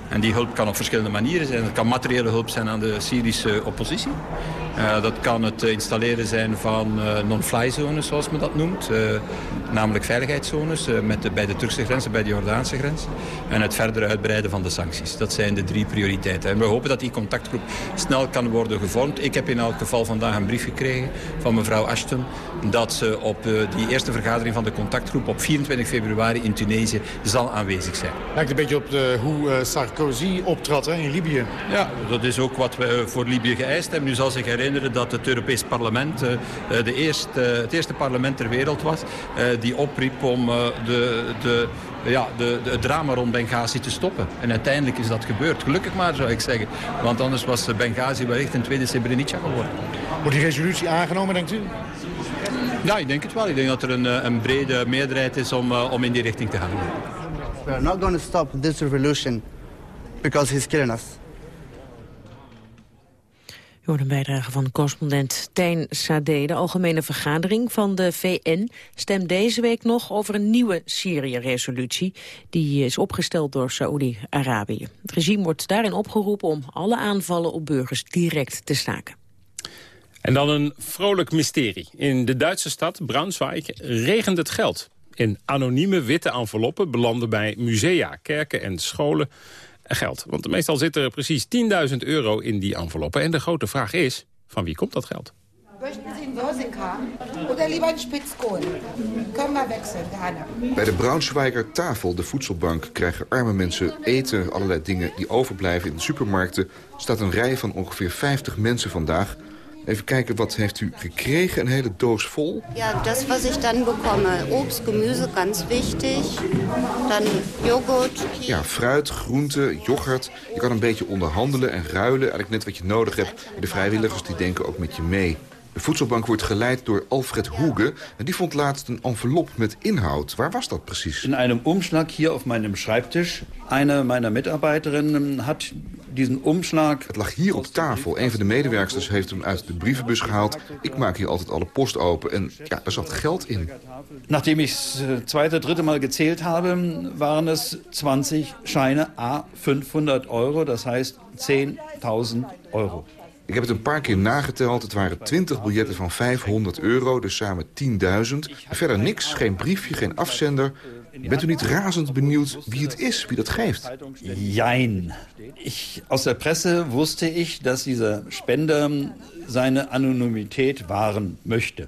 En die hulp kan op verschillende manieren zijn. Het kan materiële hulp zijn aan de Syrische oppositie. Uh, dat kan het installeren zijn van uh, non-fly zones, zoals men dat noemt. Uh, namelijk veiligheidszones met de, bij de Turkse grens en bij de Jordaanse grens. En het verder uitbreiden van de sancties. Dat zijn de drie prioriteiten. En we hopen dat die contactgroep snel kan worden gevormd. Ik heb in elk geval vandaag een brief gekregen van mevrouw Ashton... dat ze op die eerste vergadering van de contactgroep op 24 februari in Tunesië zal aanwezig zijn. Lijkt een beetje op de, hoe Sarkozy optrad hè, in Libië. Ja, dat is ook wat we voor Libië geëist hebben. Nu zal zich herinneren dat het Europees Parlement uh, de eerste, het eerste parlement ter wereld was... Uh, die opriep om uh, de, de, ja, de, de, het drama rond Benghazi te stoppen. En uiteindelijk is dat gebeurd. Gelukkig maar, zou ik zeggen. Want anders was Benghazi wellicht een tweede Srebrenica geworden. Wordt die resolutie aangenomen, denkt u? Ja, ik denk het wel. Ik denk dat er een, een brede meerderheid is om, om in die richting te gaan. We are not going to stop this revolution because he's killing us. Hoort een bijdrage van correspondent Tijn Sade. De Algemene Vergadering van de VN stemt deze week nog over een nieuwe Syrië-resolutie. Die is opgesteld door Saoedi-Arabië. Het regime wordt daarin opgeroepen om alle aanvallen op burgers direct te staken. En dan een vrolijk mysterie. In de Duitse stad Braunschweig regent het geld. In anonieme witte enveloppen belanden bij musea, kerken en scholen geld. Want meestal zit er precies 10.000 euro in die enveloppen. En de grote vraag is, van wie komt dat geld? Bij de Braunschweiger tafel, de voedselbank, krijgen arme mensen eten, allerlei dingen die overblijven in de supermarkten. staat een rij van ongeveer 50 mensen vandaag Even kijken, wat heeft u gekregen? Een hele doos vol? Ja, dat wat ik dan bekomme. Obst, Gemüse, ganz wichtig. Dan yoghurt. Ja, fruit, groente, yoghurt. Je kan een beetje onderhandelen en ruilen. Eigenlijk net wat je nodig hebt. De vrijwilligers die denken ook met je mee. De voedselbank wordt geleid door Alfred Hoege. En die vond laatst een envelop met inhoud. Waar was dat precies? In einem Umschlag hier op mijn Schreibtisch. Eine meiner Mitarbeiterinnen hat diesen Umschlag... Het lag hier op tafel. Een van de medewerkers heeft hem uit de brievenbus gehaald. Ik maak hier altijd alle post open. En ja, er zat geld in. Nachdem ik het tweede, dritte Mal gezählt habe, waren es 20 Scheine a 500 euro. Dat heißt 10.000 euro. Ik heb het een paar keer nageteld. Het waren 20 biljetten van 500 euro, dus samen 10.000. Verder niks, geen briefje, geen afzender. Bent u niet razend benieuwd wie het is, wie dat geeft? Jein. Ich, aus der Presse wusste ich, dass dieser Spender seine Anonymität wahren möchte.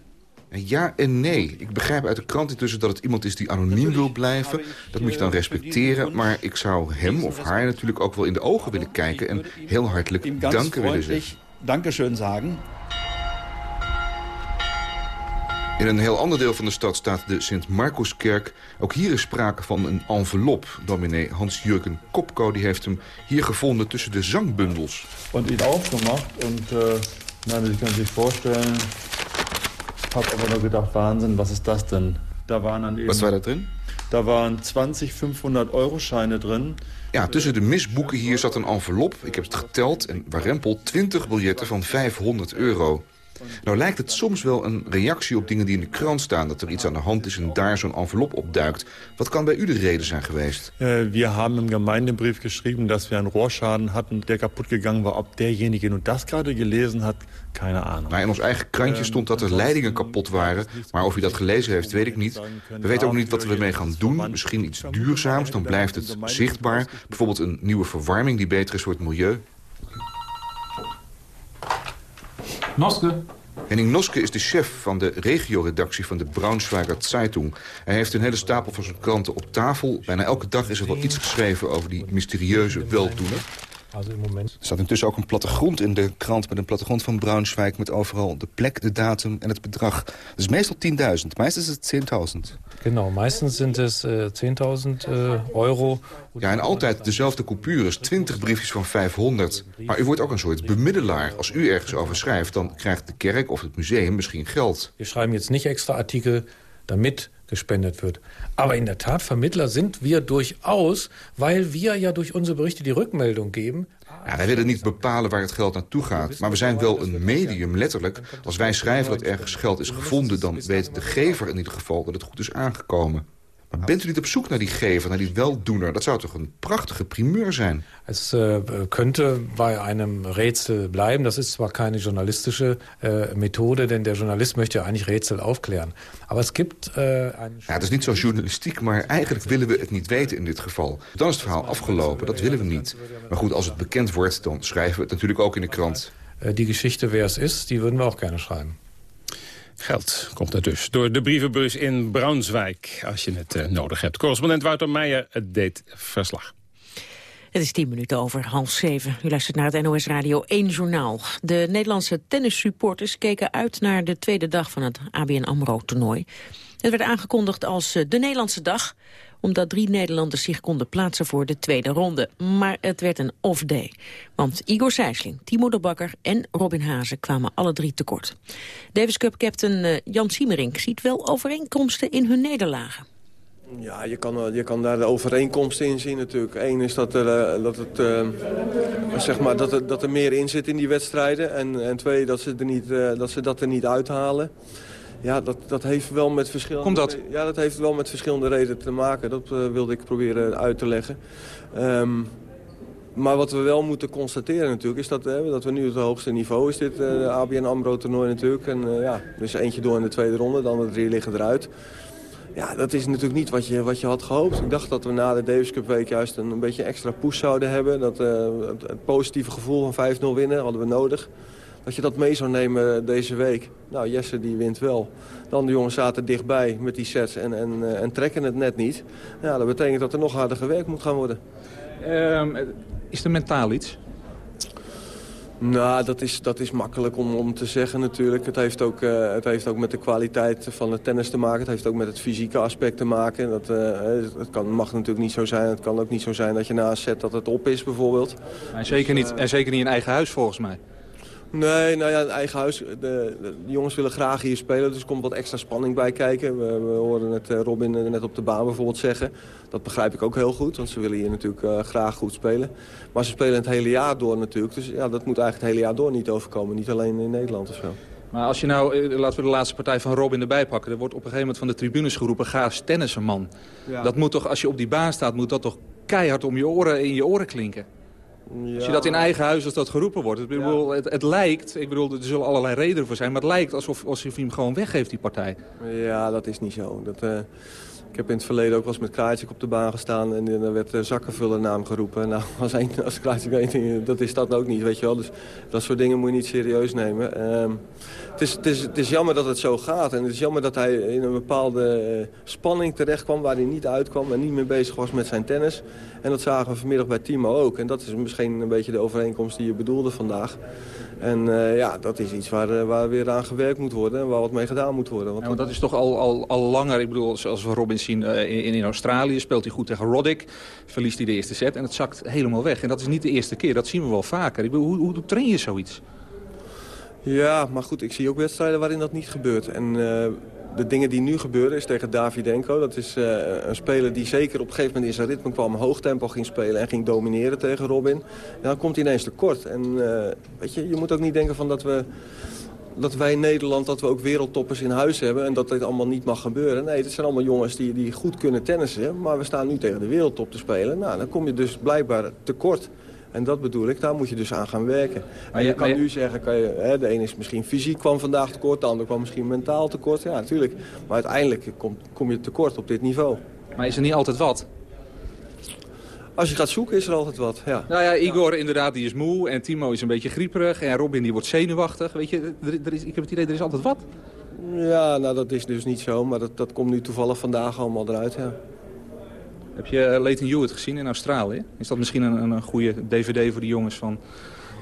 Ja en nee. Ik begrijp uit de krant intussen dat het iemand is die anoniem wil blijven. Dat moet je dan respecteren. Maar ik zou hem of haar natuurlijk ook wel in de ogen willen kijken... en heel hartelijk danken willen zeggen. Dankeschön sagen. In een heel ander deel van de stad staat de Sint-Marcuskerk. Ook hier is sprake van een envelop. Dominee Hans-Jurgen Kopko die heeft hem hier gevonden tussen de zangbundels. En ihn aufgemacht en uh, nou, je kan zich voorstellen... Hab aber nur gedacht, Wahnsinn, was ist das denn? Da waren dann eben, was war da drin? Da waren 20 500 euro Scheine drin. Ja, tussen de misboeken hier zat een envelop. Ik heb het geteld en waarempel 20 biljetten van 500 euro. Nou lijkt het soms wel een reactie op dingen die in de krant staan... dat er iets aan de hand is en daar zo'n envelop opduikt. Wat kan bij u de reden zijn geweest? Uh, wir haben im Gemeindebrief geschrieben, dass wir einen Rohrschaden hatten, der kaputt gegangen war. Ob derjenige nu das gerade gelesen hat, keine Ahnung. Nou, in ons eigen krantje stond dat er leidingen kapot waren. Maar of u dat gelezen heeft, weet ik niet. We weten ook niet wat we ermee gaan doen. Misschien iets duurzaams, dan blijft het zichtbaar. Bijvoorbeeld een nieuwe verwarming die beter is voor het milieu. Noske. Henning Noske is de chef van de regioredactie van de Braunschweiger Zeitung. Hij heeft een hele stapel van zijn kranten op tafel. Bijna elke dag is er wel iets geschreven over die mysterieuze weldoener. Also im moment. Er staat intussen ook een plattegrond in de krant... met een plattegrond van Braunschweig... met overal de plek, de datum en het bedrag. Dat is meestal 10.000. Meestal is het 10.000. Genau, sind es uh, 10.000 uh, euro. Ja, en altijd dezelfde coupures, 20 briefjes van 500. Maar u wordt ook een soort bemiddelaar. Als u ergens over schrijft, dan krijgt de kerk of het museum misschien geld. We schrijven jetzt niet extra artikel, damit gespendet wird. Aber in der Tat, Vermittler sind wir durchaus, weil wir ja durch unsere Berichte die Rückmeldung geben. Ja, wij willen niet bepalen waar het geld naartoe gaat. Maar we zijn wel een medium, letterlijk. Als wij schrijven dat ergens geld is gevonden... dan weet de gever in ieder geval dat het goed is aangekomen. Maar bent u niet op zoek naar die gever, naar die weldoener? Dat zou toch een prachtige primeur zijn? Het uh, könnte bij einem Rätsel bleiben. Dat is zwar keine journalistische uh, Methode, denn der Journalist möchte eigentlich Rätsel aufklären. Aber es gibt een... Ja, het is niet zo journalistiek, maar eigenlijk willen we het niet weten in dit geval. Dan is het verhaal afgelopen, dat willen we niet. Maar goed, als het bekend wordt, dan schrijven we het natuurlijk ook in de krant. Die Geschichte, wer es ist, die würden we ook gerne schrijven. Geld komt er dus door de brievenbus in Braunschweig, als je het uh, nodig hebt. Correspondent Wouter Meijer deed verslag. Het is tien minuten over half zeven. U luistert naar het NOS Radio 1 Journaal. De Nederlandse tennissupporters keken uit naar de tweede dag van het ABN AMRO-toernooi. Het werd aangekondigd als uh, de Nederlandse dag omdat drie Nederlanders zich konden plaatsen voor de tweede ronde. Maar het werd een off-day. Want Igor Sijsling, Timo de Bakker en Robin Hazen kwamen alle drie tekort. Davis Cup-captain uh, Jan Siemerink ziet wel overeenkomsten in hun nederlagen. Ja, je kan, je kan daar de overeenkomsten in zien natuurlijk. Eén is dat er, uh, dat het, zeg maar, dat er, dat er meer in zit in die wedstrijden. En, en twee, dat ze, er niet, dat ze dat er niet uithalen. Ja, dat, dat heeft wel met verschillende... Komt dat? Ja, dat heeft wel met verschillende redenen te maken. Dat uh, wilde ik proberen uit te leggen. Um, maar wat we wel moeten constateren natuurlijk... is dat, uh, dat we nu het hoogste niveau is, dit uh, ABN AMRO-toernooi natuurlijk. En uh, ja, dus eentje door in de tweede ronde, dan de drie liggen eruit. Ja, dat is natuurlijk niet wat je, wat je had gehoopt. Ik dacht dat we na de Davis Cup week juist een, een beetje extra push zouden hebben. Dat, het, het positieve gevoel van 5-0 winnen hadden we nodig dat je dat mee zou nemen deze week. Nou, Jesse die wint wel. Dan de jongens zaten dichtbij met die sets en, en, en trekken het net niet. Ja, dat betekent dat er nog harder gewerkt moet gaan worden. Um, is er mentaal iets? Nou, dat is, dat is makkelijk om, om te zeggen natuurlijk. Het heeft, ook, uh, het heeft ook met de kwaliteit van het tennis te maken. Het heeft ook met het fysieke aspect te maken. Dat, uh, het kan, mag natuurlijk niet zo zijn. Het kan ook niet zo zijn dat je na een set dat het op is bijvoorbeeld. En zeker, niet, en zeker niet in eigen huis volgens mij. Nee, nou ja, het eigen huis. De, de, de, jongens willen graag hier spelen, dus er komt wat extra spanning bij kijken. We, we hoorden het uh, Robin net op de baan bijvoorbeeld zeggen. Dat begrijp ik ook heel goed, want ze willen hier natuurlijk uh, graag goed spelen. Maar ze spelen het hele jaar door natuurlijk, dus ja, dat moet eigenlijk het hele jaar door niet overkomen. Niet alleen in Nederland of zo. Maar als je nou, laten we de laatste partij van Robin erbij pakken. Er wordt op een gegeven moment van de tribunes geroepen, ga tennissen man. Ja. Dat moet toch, als je op die baan staat, moet dat toch keihard om je oren, in je oren klinken? Ja. Als je dat in eigen huis als dat geroepen wordt. Ik bedoel, ja. het, het, lijkt, ik bedoel, er zullen allerlei redenen voor zijn... maar het lijkt alsof, alsof hij hem gewoon weggeeft, die partij. Ja, dat is niet zo. Dat, uh, ik heb in het verleden ook wel eens met Krajicek op de baan gestaan... en er werd uh, zakkenvuller naam geroepen. <laughs> Nou, als, een, als weet, dat is dat ook niet, weet je wel. Dus dat soort dingen moet je niet serieus nemen. Uh, het, is, het, is, het is jammer dat het zo gaat. En het is jammer dat hij in een bepaalde spanning terecht kwam... waar hij niet uitkwam en niet meer bezig was met zijn tennis... En dat zagen we vanmiddag bij Timo ook. En dat is misschien een beetje de overeenkomst die je bedoelde vandaag. En uh, ja, dat is iets waar, uh, waar weer aan gewerkt moet worden en waar wat mee gedaan moet worden. Want ja, dat is toch al, al, al langer, ik bedoel, zoals we Robin zien uh, in, in Australië... speelt hij goed tegen Roddick, verliest hij de eerste set en het zakt helemaal weg. En dat is niet de eerste keer, dat zien we wel vaker. Ik bedoel, hoe, hoe train je zoiets? Ja, maar goed, ik zie ook wedstrijden waarin dat niet gebeurt. En de dingen die nu gebeuren is tegen Davidenko. Dat is uh, een speler die zeker op een gegeven moment in zijn ritme kwam... hoog tempo ging spelen en ging domineren tegen Robin. Dan komt hij ineens tekort. En uh, weet je, je moet ook niet denken van dat we... Dat wij in Nederland dat we ook wereldtoppers in huis hebben... en dat dit allemaal niet mag gebeuren. Nee, het zijn allemaal jongens die, die goed kunnen tennissen... maar we staan nu tegen de wereldtop te spelen. Nou, dan kom je dus blijkbaar tekort. En dat bedoel ik, daar moet je dus aan gaan werken. Maar je, kan je... nu zeggen, kan je, hè, de ene is misschien fysiek kwam vandaag tekort, de ander kwam misschien mentaal tekort. Ja, natuurlijk. Maar uiteindelijk kom, kom je tekort op dit niveau. Maar is er niet altijd wat? Als je gaat zoeken is er altijd wat, ja. Nou ja, Igor inderdaad, die is moe en Timo is een beetje grieperig en Robin die wordt zenuwachtig. Weet je, er, er is, ik heb het idee, er is altijd wat. Ja, nou dat is dus niet zo, maar dat, dat komt nu toevallig vandaag allemaal eruit, ja. Heb je uh, Leighton Hewitt gezien in Australië? Is dat misschien een, een goede dvd voor de jongens van...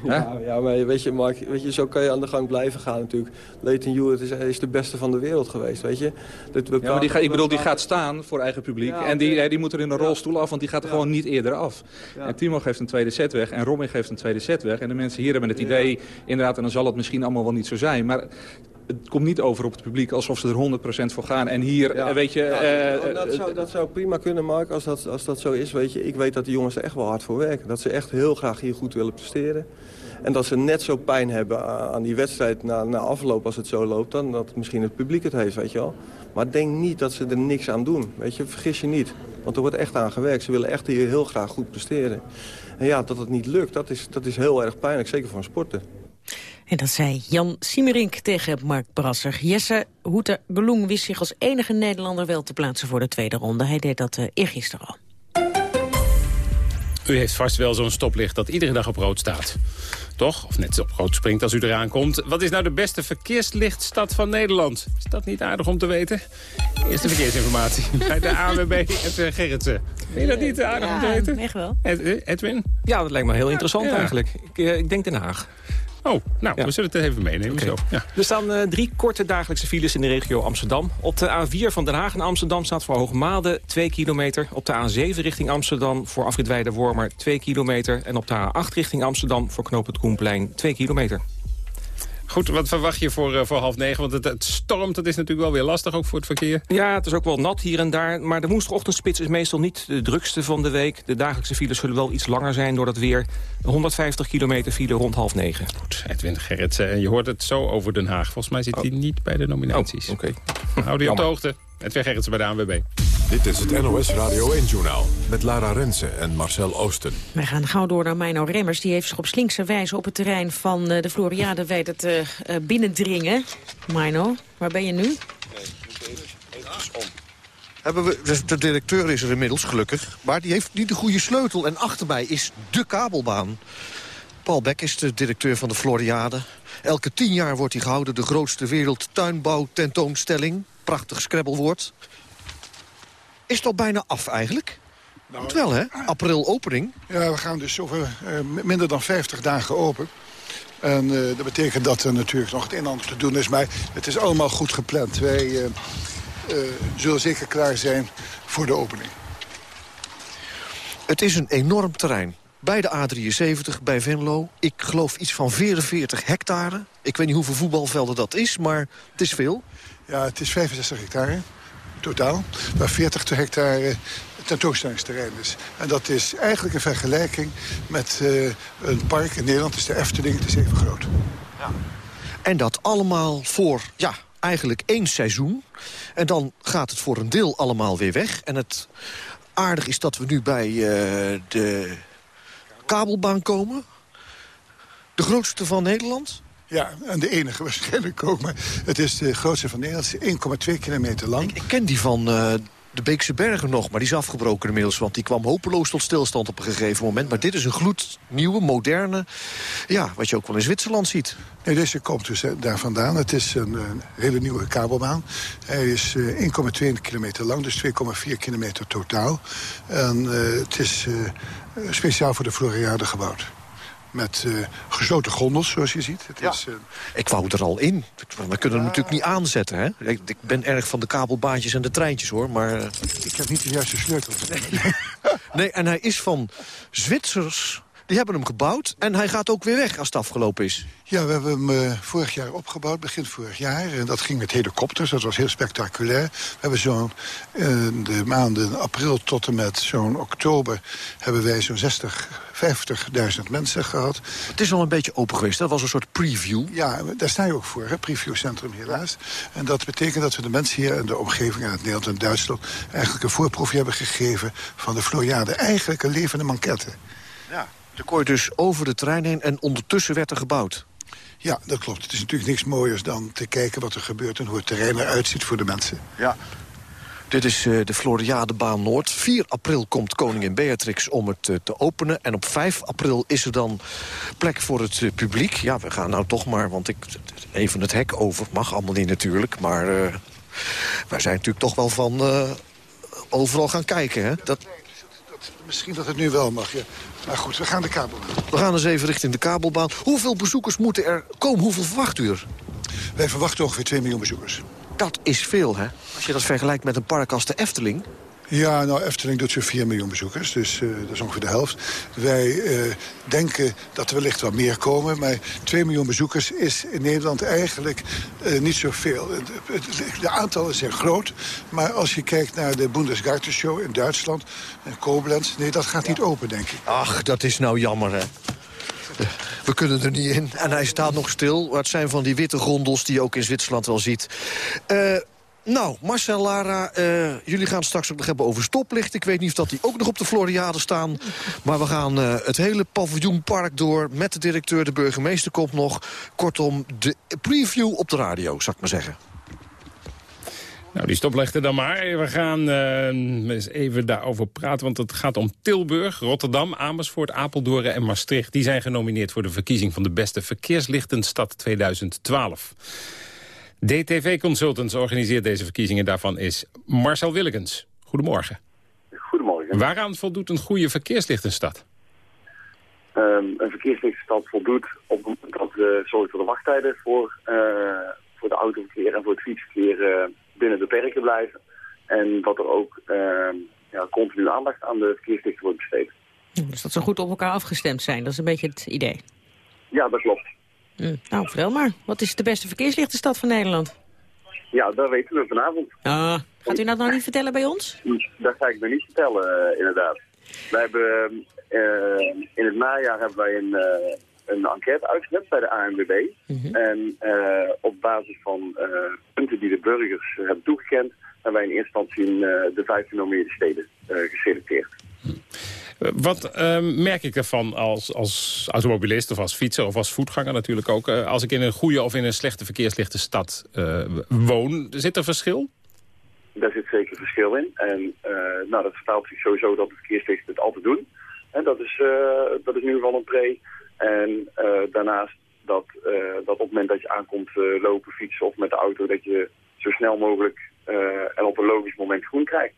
Ja, ja, maar weet je, Mark, weet je, zo kan je aan de gang blijven gaan natuurlijk. Leighton Hewitt is, is de beste van de wereld geweest, weet je. Dat ja, maar die ga, ik bedoel, die gaat staan voor eigen publiek. en die, die moet er in een rolstoel af, want die gaat er gewoon niet eerder af. En Timo geeft een tweede set weg en Robin geeft een tweede set weg. En de mensen hier hebben het idee, inderdaad, en dan zal het misschien allemaal wel niet zo zijn. Maar het komt niet over op het publiek alsof ze er 100% voor gaan. En hier, weet je... Uh, dat, zou, dat zou prima kunnen, Mark, als dat, als dat zo is. Weet je. Ik weet dat de jongens er echt wel hard voor werken. Dat ze echt heel graag hier goed willen presteren. En dat ze net zo pijn hebben aan die wedstrijd na, na afloop als het zo loopt... dan dat misschien het publiek het heeft, weet je wel. Maar denk niet dat ze er niks aan doen. Weet je, vergis je niet. Want er wordt echt aan gewerkt. Ze willen echt hier heel graag goed presteren. En ja, dat het niet lukt, dat is, dat is heel erg pijnlijk. Zeker voor een sporter. En dat zei Jan Siemerink tegen Mark Brasser. Jesse Hoete Geloeng wist zich als enige Nederlander wel te plaatsen voor de tweede ronde. Hij deed dat uh, eergisteren al. U heeft vast wel zo'n stoplicht dat iedere dag op rood staat. Toch? Of net op rood springt als u eraan komt. Wat is nou de beste verkeerslichtstad van Nederland? Is dat niet aardig om te weten? Eerste verkeersinformatie <laughs> bij de AWB Edwin Gerritsen. Vind je dat niet aardig om te weten? echt wel. Edwin? Ja, dat lijkt me heel interessant eigenlijk. Ik, uh, ik denk Den Haag. Oh, nou, we zullen het even meenemen zo. Ja. Er staan uh, drie korte dagelijkse files in de regio Amsterdam. Op de A4 van Den Haag naar Amsterdam staat voor Hoogmade 2 kilometer. Op de A7 richting Amsterdam voor Afrit Wormer 2 kilometer. En op de A8 richting Amsterdam voor Knoop het Koenplein 2 kilometer. Goed, wat verwacht je voor, uh, voor half negen? Want het, het, stormt, dat is natuurlijk wel weer lastig, ook voor het verkeer. Ja, het is ook wel nat hier en daar. Maar de woensdagochtendspits is meestal niet de drukste van de week. De dagelijkse files zullen wel iets langer zijn door dat weer. 150 kilometer file rond half negen. Goed, Edwin Gerrit, en je hoort het zo over Den Haag. Volgens mij zit hij oh. niet bij de nominaties. Oh, Oké. Okay. Hou die op de hoogte. Edwin Gerritsen bij de ANWB. Dit is het NOS Radio 1-journaal met Lara Rensen en Marcel Oosten. Wij gaan gauw door naar Mino Remmers. Die heeft zich op slinkse wijze op het terrein van de Floriade weten te uh, binnendringen. Mino, waar ben je nu? Nee, hebben we, de directeur is er inmiddels, gelukkig. Maar die heeft niet de goede sleutel. En achter mij is de kabelbaan. Paul Beck is de directeur van de Floriade. Elke tien jaar wordt hij gehouden de grootste wereldtuinbouw-tentoonstelling. Prachtig scrabblewoord. Is het al bijna af eigenlijk? Nou, Moet wel, hè? April opening. Ja, we gaan dus over uh, minder dan 50 dagen open. En uh, dat betekent dat er natuurlijk nog het een en ander te doen is. Maar het is allemaal goed gepland. Wij uh, zullen zeker klaar zijn voor de opening. Het is een enorm terrein. Bij de A73, bij Venlo. Ik geloof iets van 44 hectare. Ik weet niet hoeveel voetbalvelden dat is, maar het is veel. Ja, het is 65 hectare totaal. Waar 40 hectare tentoonstellingsterrein is. En dat is eigenlijk een vergelijking met uh, een park in Nederland. is de Efteling, het is even groot. Ja. En dat allemaal voor, ja, eigenlijk één seizoen. En dan gaat het voor een deel allemaal weer weg. En het aardig is dat we nu bij uh, de kabelbaan komen. De grootste van Nederland. Ja, en de enige waarschijnlijk ook. Maar het is de grootste van Nederland. 1,2 kilometer lang. Ik, ik, ken die van uh, de Beekse Bergen nog, maar die is afgebroken inmiddels. Want die kwam hopeloos tot stilstand op een gegeven moment. Maar dit is een gloednieuwe, moderne, ja, wat je ook wel in Zwitserland ziet. Nee, deze komt dus eh, daar vandaan. Het is een, een hele nieuwe kabelbaan. Hij is uh, 1,2 kilometer lang, dus 2,4 kilometer totaal. En uh, het is speciaal voor de Floriade gebouwd met uh, gesloten gondels, zoals je ziet. Het ja. is, uh... Ik wou er al in. We kunnen hem natuurlijk niet aanzetten. Hè? Ik, ik, ben erg van de kabelbaantjes en de treintjes, hoor. Maar, uh... Ik heb niet de juiste sleutel. nee, <laughs> en hij is van Zwitsers die hebben hem gebouwd en hij gaat ook weer weg als het afgelopen is. Ja, we hebben hem uh, vorig jaar opgebouwd, begin vorig jaar. En dat ging met helikopters, dat was heel spectaculair. We hebben zo'n, uh, de maanden april tot en met zo'n oktober... hebben wij zo'n 60, 50.000 mensen gehad. Het is al een beetje open geweest, dat was een soort preview. Ja, daar sta je ook voor, hè? previewcentrum helaas. En dat betekent dat we de mensen hier in de omgeving... in het Nederland en Duitsland eigenlijk een voorproefje hebben gegeven... van de Floriade. Eigenlijk een levende manquette. Ja. Kon je dus over de trein heen en ondertussen werd er gebouwd. Ja, dat klopt. Het is natuurlijk niks mooiers dan te kijken wat er gebeurt... en hoe het terrein eruit ziet voor de mensen. Ja. Dit is uh, de Floriadebaan Noord. 4 april komt koningin Beatrix om het uh, te openen. En op 5 april is er dan plek voor het uh, publiek. Ja, we gaan nou toch maar, want ik even het hek over. Mag allemaal niet natuurlijk, maar wij zijn natuurlijk toch wel van overal gaan kijken. Hè? Dat, Misschien dat het nu wel mag, ja. Maar goed, we gaan de kabelbaan. We gaan eens even richting de kabelbaan. Hoeveel bezoekers moeten er komen? Hoeveel verwacht u er? Wij verwachten ongeveer 2 miljoen bezoekers. Dat is veel, hè? Als je dat vergelijkt met een park als de Efteling... Ja, nou, Efteling doet zo'n 4 miljoen bezoekers, dus uh, dat is ongeveer de helft. Wij uh, denken dat er wellicht wat meer komen, maar 2 miljoen bezoekers is in Nederland eigenlijk uh, niet zoveel. De, aantallen zijn groot, maar als je kijkt naar de Bundesgartenshow in Duitsland, en Koblenz, nee, dat gaat niet open, denk ik. Ach, dat is nou jammer, hè? We kunnen er niet in. En hij staat nog stil. Het zijn van die witte gondels die je ook in Zwitserland wel ziet. Uh, nou, Marcel, Lara, uh, jullie gaan straks ook nog hebben over stoplichten. Ik weet niet of dat die ook nog op de Floriade staan. Maar we gaan uh, het hele paviljoenpark door met de directeur. De burgemeester komt nog. Kortom, de preview op de radio, zou ik maar zeggen. Nou, die stoplichten dan maar. We gaan uh, eens even daarover praten, want het gaat om Tilburg, Rotterdam, Amersfoort, Apeldoorn en Maastricht. Die zijn genomineerd voor de verkiezing van de beste verkeerslichtenstad 2012. DTV Consultants organiseert deze verkiezingen. Daarvan is Marcel Willekens. Goedemorgen. Goedemorgen. Waaraan voldoet een goede verkeerslichtenstad? Um, een verkeerslichtenstad voldoet op dat we zorgt voor de wachttijden voor, uh, voor de autoverkeer en voor het fietsverkeer uh, binnen de perken blijven. En dat er ook uh, ja, continu aandacht aan de verkeerslichten wordt besteed. Dus dat ze goed op elkaar afgestemd zijn, dat is een beetje het idee. Ja, dat klopt. Mm. Nou, vertel maar. Wat is de beste verkeerslichtenstad van Nederland? Ja, dat weten we vanavond. Ah, gaat u dat nou niet vertellen bij ons? Dat ga ik me niet vertellen, uh, inderdaad. Wij hebben, uh, in het najaar hebben wij een, uh, een enquête uitgezet bij de ANWB. Mm -hmm. En op basis van punten die de burgers hebben toegekend... hebben wij in eerste instantie de vijf genomineerde steden geselecteerd. Wat uh, merk ik ervan als, als automobilist of als fietser of als voetganger natuurlijk ook... Uh, als ik in een goede of in een slechte verkeerslichte stad uh, woon? Zit er verschil? Daar zit zeker verschil in. En nou, dat vertaalt zich sowieso dat de verkeerslichten het altijd doen. En dat is, dat is ieder geval een pre. En daarnaast dat, dat op het moment dat je aankomt lopen, fietsen of met de auto... dat je zo snel mogelijk en op een logisch moment groen krijgt.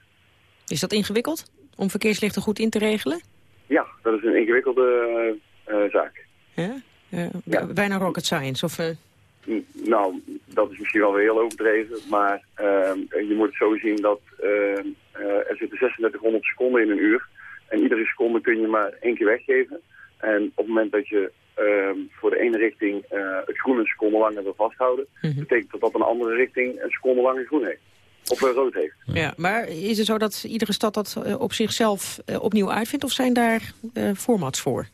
Is dat ingewikkeld? Om verkeerslichten goed in te regelen? Ja, dat is een ingewikkelde uh, zaak. Ja? Uh, ja? Bijna rocket science? Of. Nou, dat is misschien wel weer heel overdreven. Maar je moet het zo zien dat er zitten 3600 seconden in een uur. En iedere seconde kun je maar één keer weggeven. En op het moment dat je voor de ene richting het groen een seconde langer wil vasthouden... Mm -hmm. betekent dat dat een andere richting een seconde langer groen heeft of rood heeft. Ja, maar is het zo dat iedere stad dat uh, op zichzelf uh, opnieuw uitvindt... of zijn daar uh, formats voor?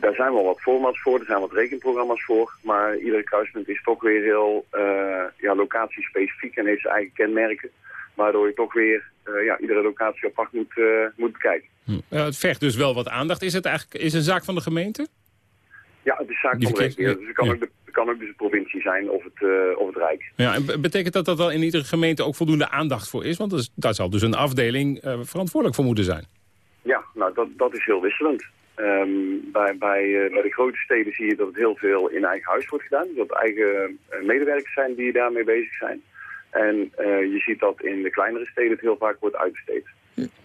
Daar zijn wel wat formats voor, er zijn wat rekenprogramma's voor... maar iedere kruispunt is toch weer heel ja, locatiespecifiek en heeft zijn eigen kenmerken... waardoor je toch weer ja, iedere locatie apart moet, moet bekijken. Hm. het vergt dus wel wat aandacht. Is het eigenlijk is een zaak van de gemeente? Ja, het is zaak van de regio. Dus het kan, ja. ook de, het kan ook dus de provincie zijn of het, uh, of het Rijk. Ja, en betekent dat dat wel in iedere gemeente ook voldoende aandacht voor is? Want is, daar zal dus een afdeling uh, verantwoordelijk voor moeten zijn. Ja, nou dat, dat is heel wisselend. Um, bij, bij, uh, bij de grote steden zie je dat het heel veel in eigen huis wordt gedaan. Dat eigen medewerkers zijn die daarmee bezig zijn. En je ziet dat in de kleinere steden het heel vaak wordt uitbesteed.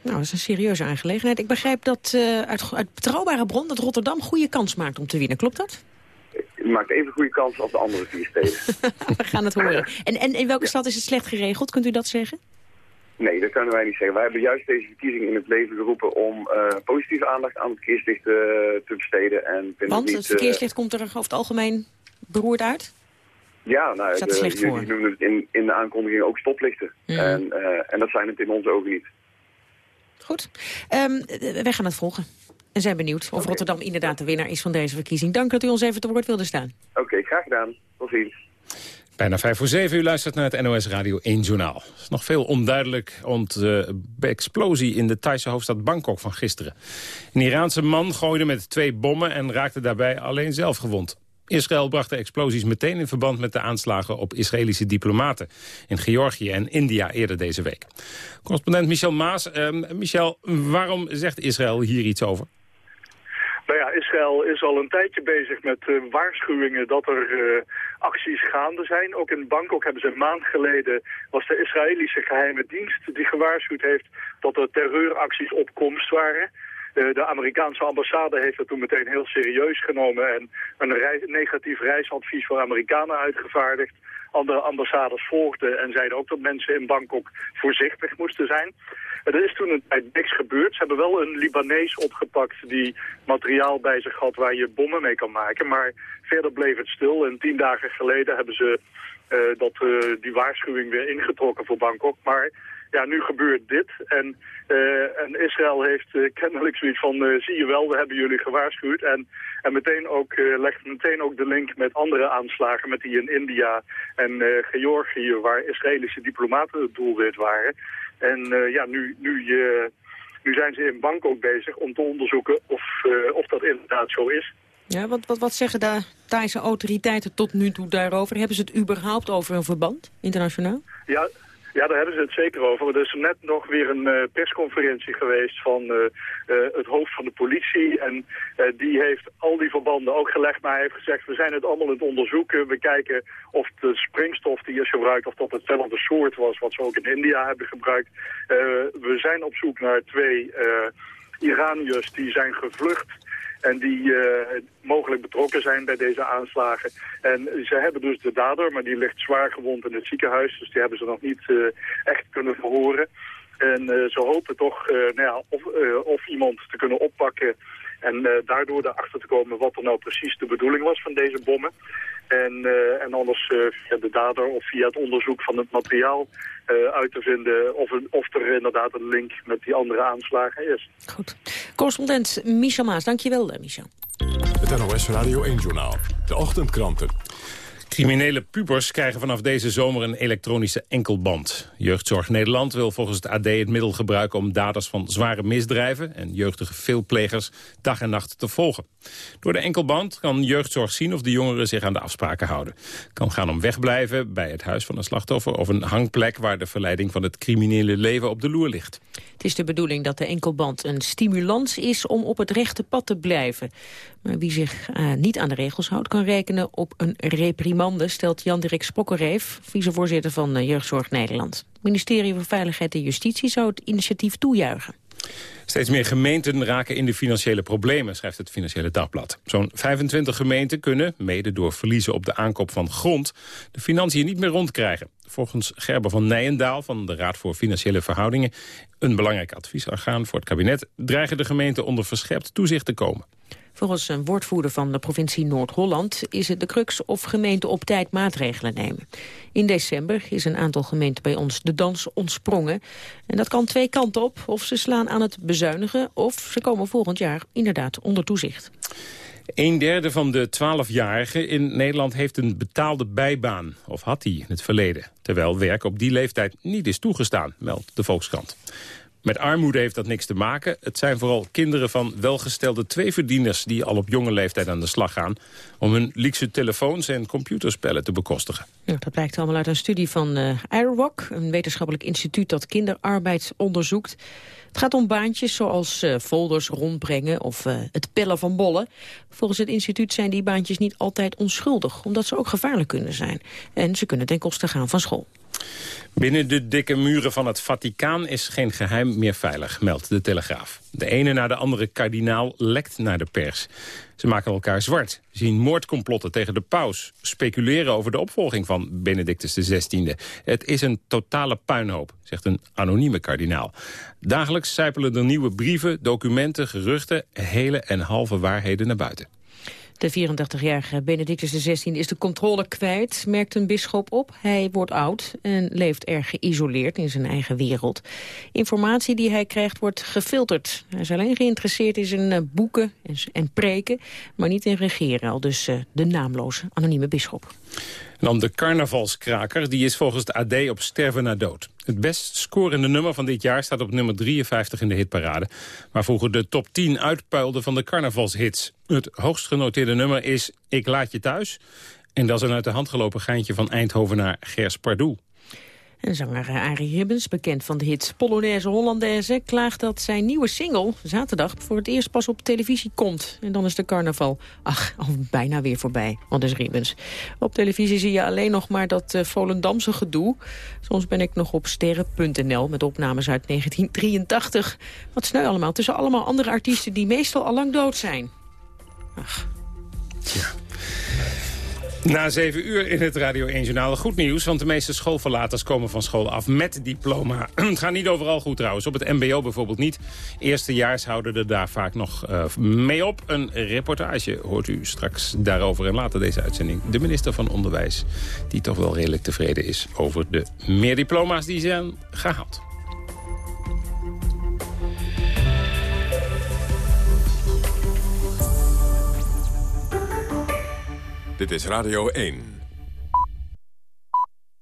Nou, dat is een serieuze aangelegenheid. Ik begrijp dat uh, uit, uit betrouwbare bron dat Rotterdam goede kans maakt om te winnen. Klopt dat? Je maakt even goede kans als de andere vier steden. <laughs> We gaan het horen. <laughs> En, en in welke stad is het slecht geregeld? Kunt u dat zeggen? Nee, dat kunnen wij niet zeggen. Wij hebben juist deze verkiezing in het leven geroepen om uh, positieve aandacht aan het verkeerslicht uh, te besteden. En Want het, het verkeerslicht komt er over het algemeen beroerd uit? Ja, nou, de, jullie noemen het in, in de aankondiging ook stoplichten. Mm. En, en dat zijn het in onze ogen niet. Goed. Um, wij gaan het volgen. En zijn benieuwd of okay. Rotterdam inderdaad de winnaar is van deze verkiezing. Dank dat u ons even te woord wilde staan. Oké, okay, graag gedaan. Tot ziens. Bijna vijf voor zeven, u luistert naar het NOS Radio 1 Journaal. Er is nog veel onduidelijk rond de explosie in de Thaise hoofdstad Bangkok van gisteren. Een Iraanse man gooide met twee bommen en raakte daarbij alleen zelf gewond. Israël bracht de explosies meteen in verband met de aanslagen op Israëlische diplomaten in Georgië en India eerder deze week. Correspondent Michel Maas. Uh, Michel, waarom zegt Israël hier iets over? Nou ja, Israël is al een tijdje bezig met uh, waarschuwingen dat er uh, acties gaande zijn. Ook in Bangkok hebben ze een maand geleden, was de Israëlische geheime dienst die gewaarschuwd heeft dat er terreuracties op komst waren. De Amerikaanse ambassade heeft dat toen meteen heel serieus genomen en een negatief reisadvies voor Amerikanen uitgevaardigd. Andere ambassades volgden en zeiden ook dat mensen in Bangkok voorzichtig moesten zijn. Er is toen een tijd niks gebeurd. Ze hebben wel een Libanees opgepakt die materiaal bij zich had waar je bommen mee kan maken. Maar verder bleef het stil. En tien dagen geleden hebben ze uh, dat, uh, die waarschuwing weer ingetrokken voor Bangkok. Maar ja, nu gebeurt dit. En, uh, en Israël heeft kennelijk zoiets van, zie je wel, we hebben jullie gewaarschuwd. En, en meteen ook, legt meteen ook de link met andere aanslagen, met die in India en Georgië, waar Israëlische diplomaten het doelwit waren. En ja, nu, nu, nu zijn ze in Bangkok bezig om te onderzoeken of, uh, of dat inderdaad zo is. Ja, wat, wat, wat zeggen de Thaise autoriteiten tot nu toe daarover? Hebben ze het überhaupt over een verband, internationaal? Ja, ja, daar hebben ze het zeker over. Er is net nog weer een uh, persconferentie geweest van uh, uh, het hoofd van de politie. En die heeft al die verbanden ook gelegd. Maar hij heeft gezegd, we zijn het allemaal aan het onderzoeken. We kijken of de springstof die is gebruikt, of dat hetzelfde soort was wat ze ook in India hebben gebruikt. we zijn op zoek naar twee Iraniërs die zijn gevlucht en die uh, mogelijk betrokken zijn bij deze aanslagen. En ze hebben dus de dader, maar die ligt zwaar gewond in het ziekenhuis. Dus die hebben ze nog niet uh, echt kunnen verhoren. En uh, ze hopen toch nou of, of, iemand te kunnen oppakken... en daardoor erachter te komen wat er nou precies de bedoeling was van deze bommen. En, en anders via de dader of via het onderzoek van het materiaal uit te vinden of, een, of er inderdaad een link met die andere aanslagen is. Goed. Correspondent Michel Maas, dankjewel Michel. Het NOS Radio 1-journaal. De ochtendkranten. Criminele pubers krijgen vanaf deze zomer een elektronische enkelband. Jeugdzorg Nederland wil volgens het AD het middel gebruiken... om daders van zware misdrijven en jeugdige veelplegers dag en nacht te volgen. Door de enkelband kan jeugdzorg zien of de jongeren zich aan de afspraken houden. Kan gaan om wegblijven bij het huis van een slachtoffer... of een hangplek waar de verleiding van het criminele leven op de loer ligt. Het is de bedoeling dat de enkelband een stimulans is om op het rechte pad te blijven. Maar wie zich uh, niet aan de regels houdt kan rekenen op een reprimande... stelt Jan-Dirk Spokkerreef, vicevoorzitter van uh, Jeugdzorg Nederland. Het ministerie van Veiligheid en Justitie zou het initiatief toejuichen. Steeds meer gemeenten raken in de financiële problemen, schrijft het Financiële Dagblad. Zo'n 25 gemeenten kunnen, mede door verliezen op de aankoop van grond, de financiën niet meer rondkrijgen. Volgens Gerber van Nijendaal van de Raad voor Financiële Verhoudingen, een belangrijk adviesorgaan voor het kabinet, dreigen de gemeenten onder verscherpt toezicht te komen. Volgens een woordvoerder van de provincie Noord-Holland is het de crux of gemeenten op tijd maatregelen nemen. In december is een aantal gemeenten bij ons de dans ontsprongen. En dat kan twee kanten op. Of ze slaan aan het bezuinigen of ze komen volgend jaar inderdaad onder toezicht. Een derde van de 12-jarigen in Nederland heeft een betaalde bijbaan. Of had die in het verleden. Terwijl werk op die leeftijd niet is toegestaan, meldt de Volkskrant. Met armoede heeft dat niks te maken. Het zijn vooral kinderen van welgestelde tweeverdieners... die al op jonge leeftijd aan de slag gaan... om hun luxe telefoons en computerspellen te bekostigen. Dat blijkt allemaal uit een studie van uh, een wetenschappelijk instituut dat kinderarbeid onderzoekt. Het gaat om baantjes zoals uh, folders rondbrengen of uh, het pellen van bollen. Volgens het instituut zijn die baantjes niet altijd onschuldig... omdat ze ook gevaarlijk kunnen zijn. En ze kunnen ten koste gaan van school. Binnen de dikke muren van het Vaticaan is geen geheim meer veilig, meldt de Telegraaf. De ene na de andere kardinaal lekt naar de pers. Ze maken elkaar zwart, zien moordcomplotten tegen de paus... speculeren over de opvolging van Benedictus XVI. Het is een totale puinhoop, zegt een anonieme kardinaal. Dagelijks sijpelen er nieuwe brieven, documenten, geruchten... hele en halve waarheden naar buiten. De 84-jarige Benedictus XVI is de controle kwijt, merkt een bisschop op. Hij wordt oud en leeft erg geïsoleerd in zijn eigen wereld. Informatie die hij krijgt wordt gefilterd. Hij is alleen geïnteresseerd in eh, boeken en preken, maar niet in regeren. Al dus eh, de naamloze anonieme bisschop. Dan de carnavalskraker, die is volgens de AD op sterven na dood. Het best scorende nummer van dit jaar staat op nummer 53 in de hitparade. Maar vroeger de top 10 uitpuilde van de carnavalshits. Het hoogst genoteerde nummer is Ik laat je thuis. En dat is een uit de hand gelopen geintje van Eindhovenaar Gers Pardoel. En zanger Arie Ribbens, bekend van de hit Polonaise Hollandaise... klaagt dat zijn nieuwe single zaterdag voor het eerst pas op televisie komt. En dan is de carnaval, ach, al bijna weer voorbij, want is Ribbens. Op televisie zie je alleen nog maar dat uh, Volendamse gedoe. Soms ben ik nog op sterren.nl met opnames uit 1983. Wat sneu allemaal, tussen allemaal andere artiesten... die meestal al lang dood zijn. Ach. Ja. Na zeven uur in het Radio 1 Journaal. Goed nieuws, want de meeste schoolverlaters komen van school af met diploma. <clears throat> het gaat niet overal goed trouwens. Op het mbo bijvoorbeeld niet. Eerstejaars houden er daar vaak nog uh, mee op. Een reportage hoort u straks daarover. En later deze uitzending de minister van Onderwijs... die toch wel redelijk tevreden is over de meer diploma's die zijn gehaald. Dit is Radio 1.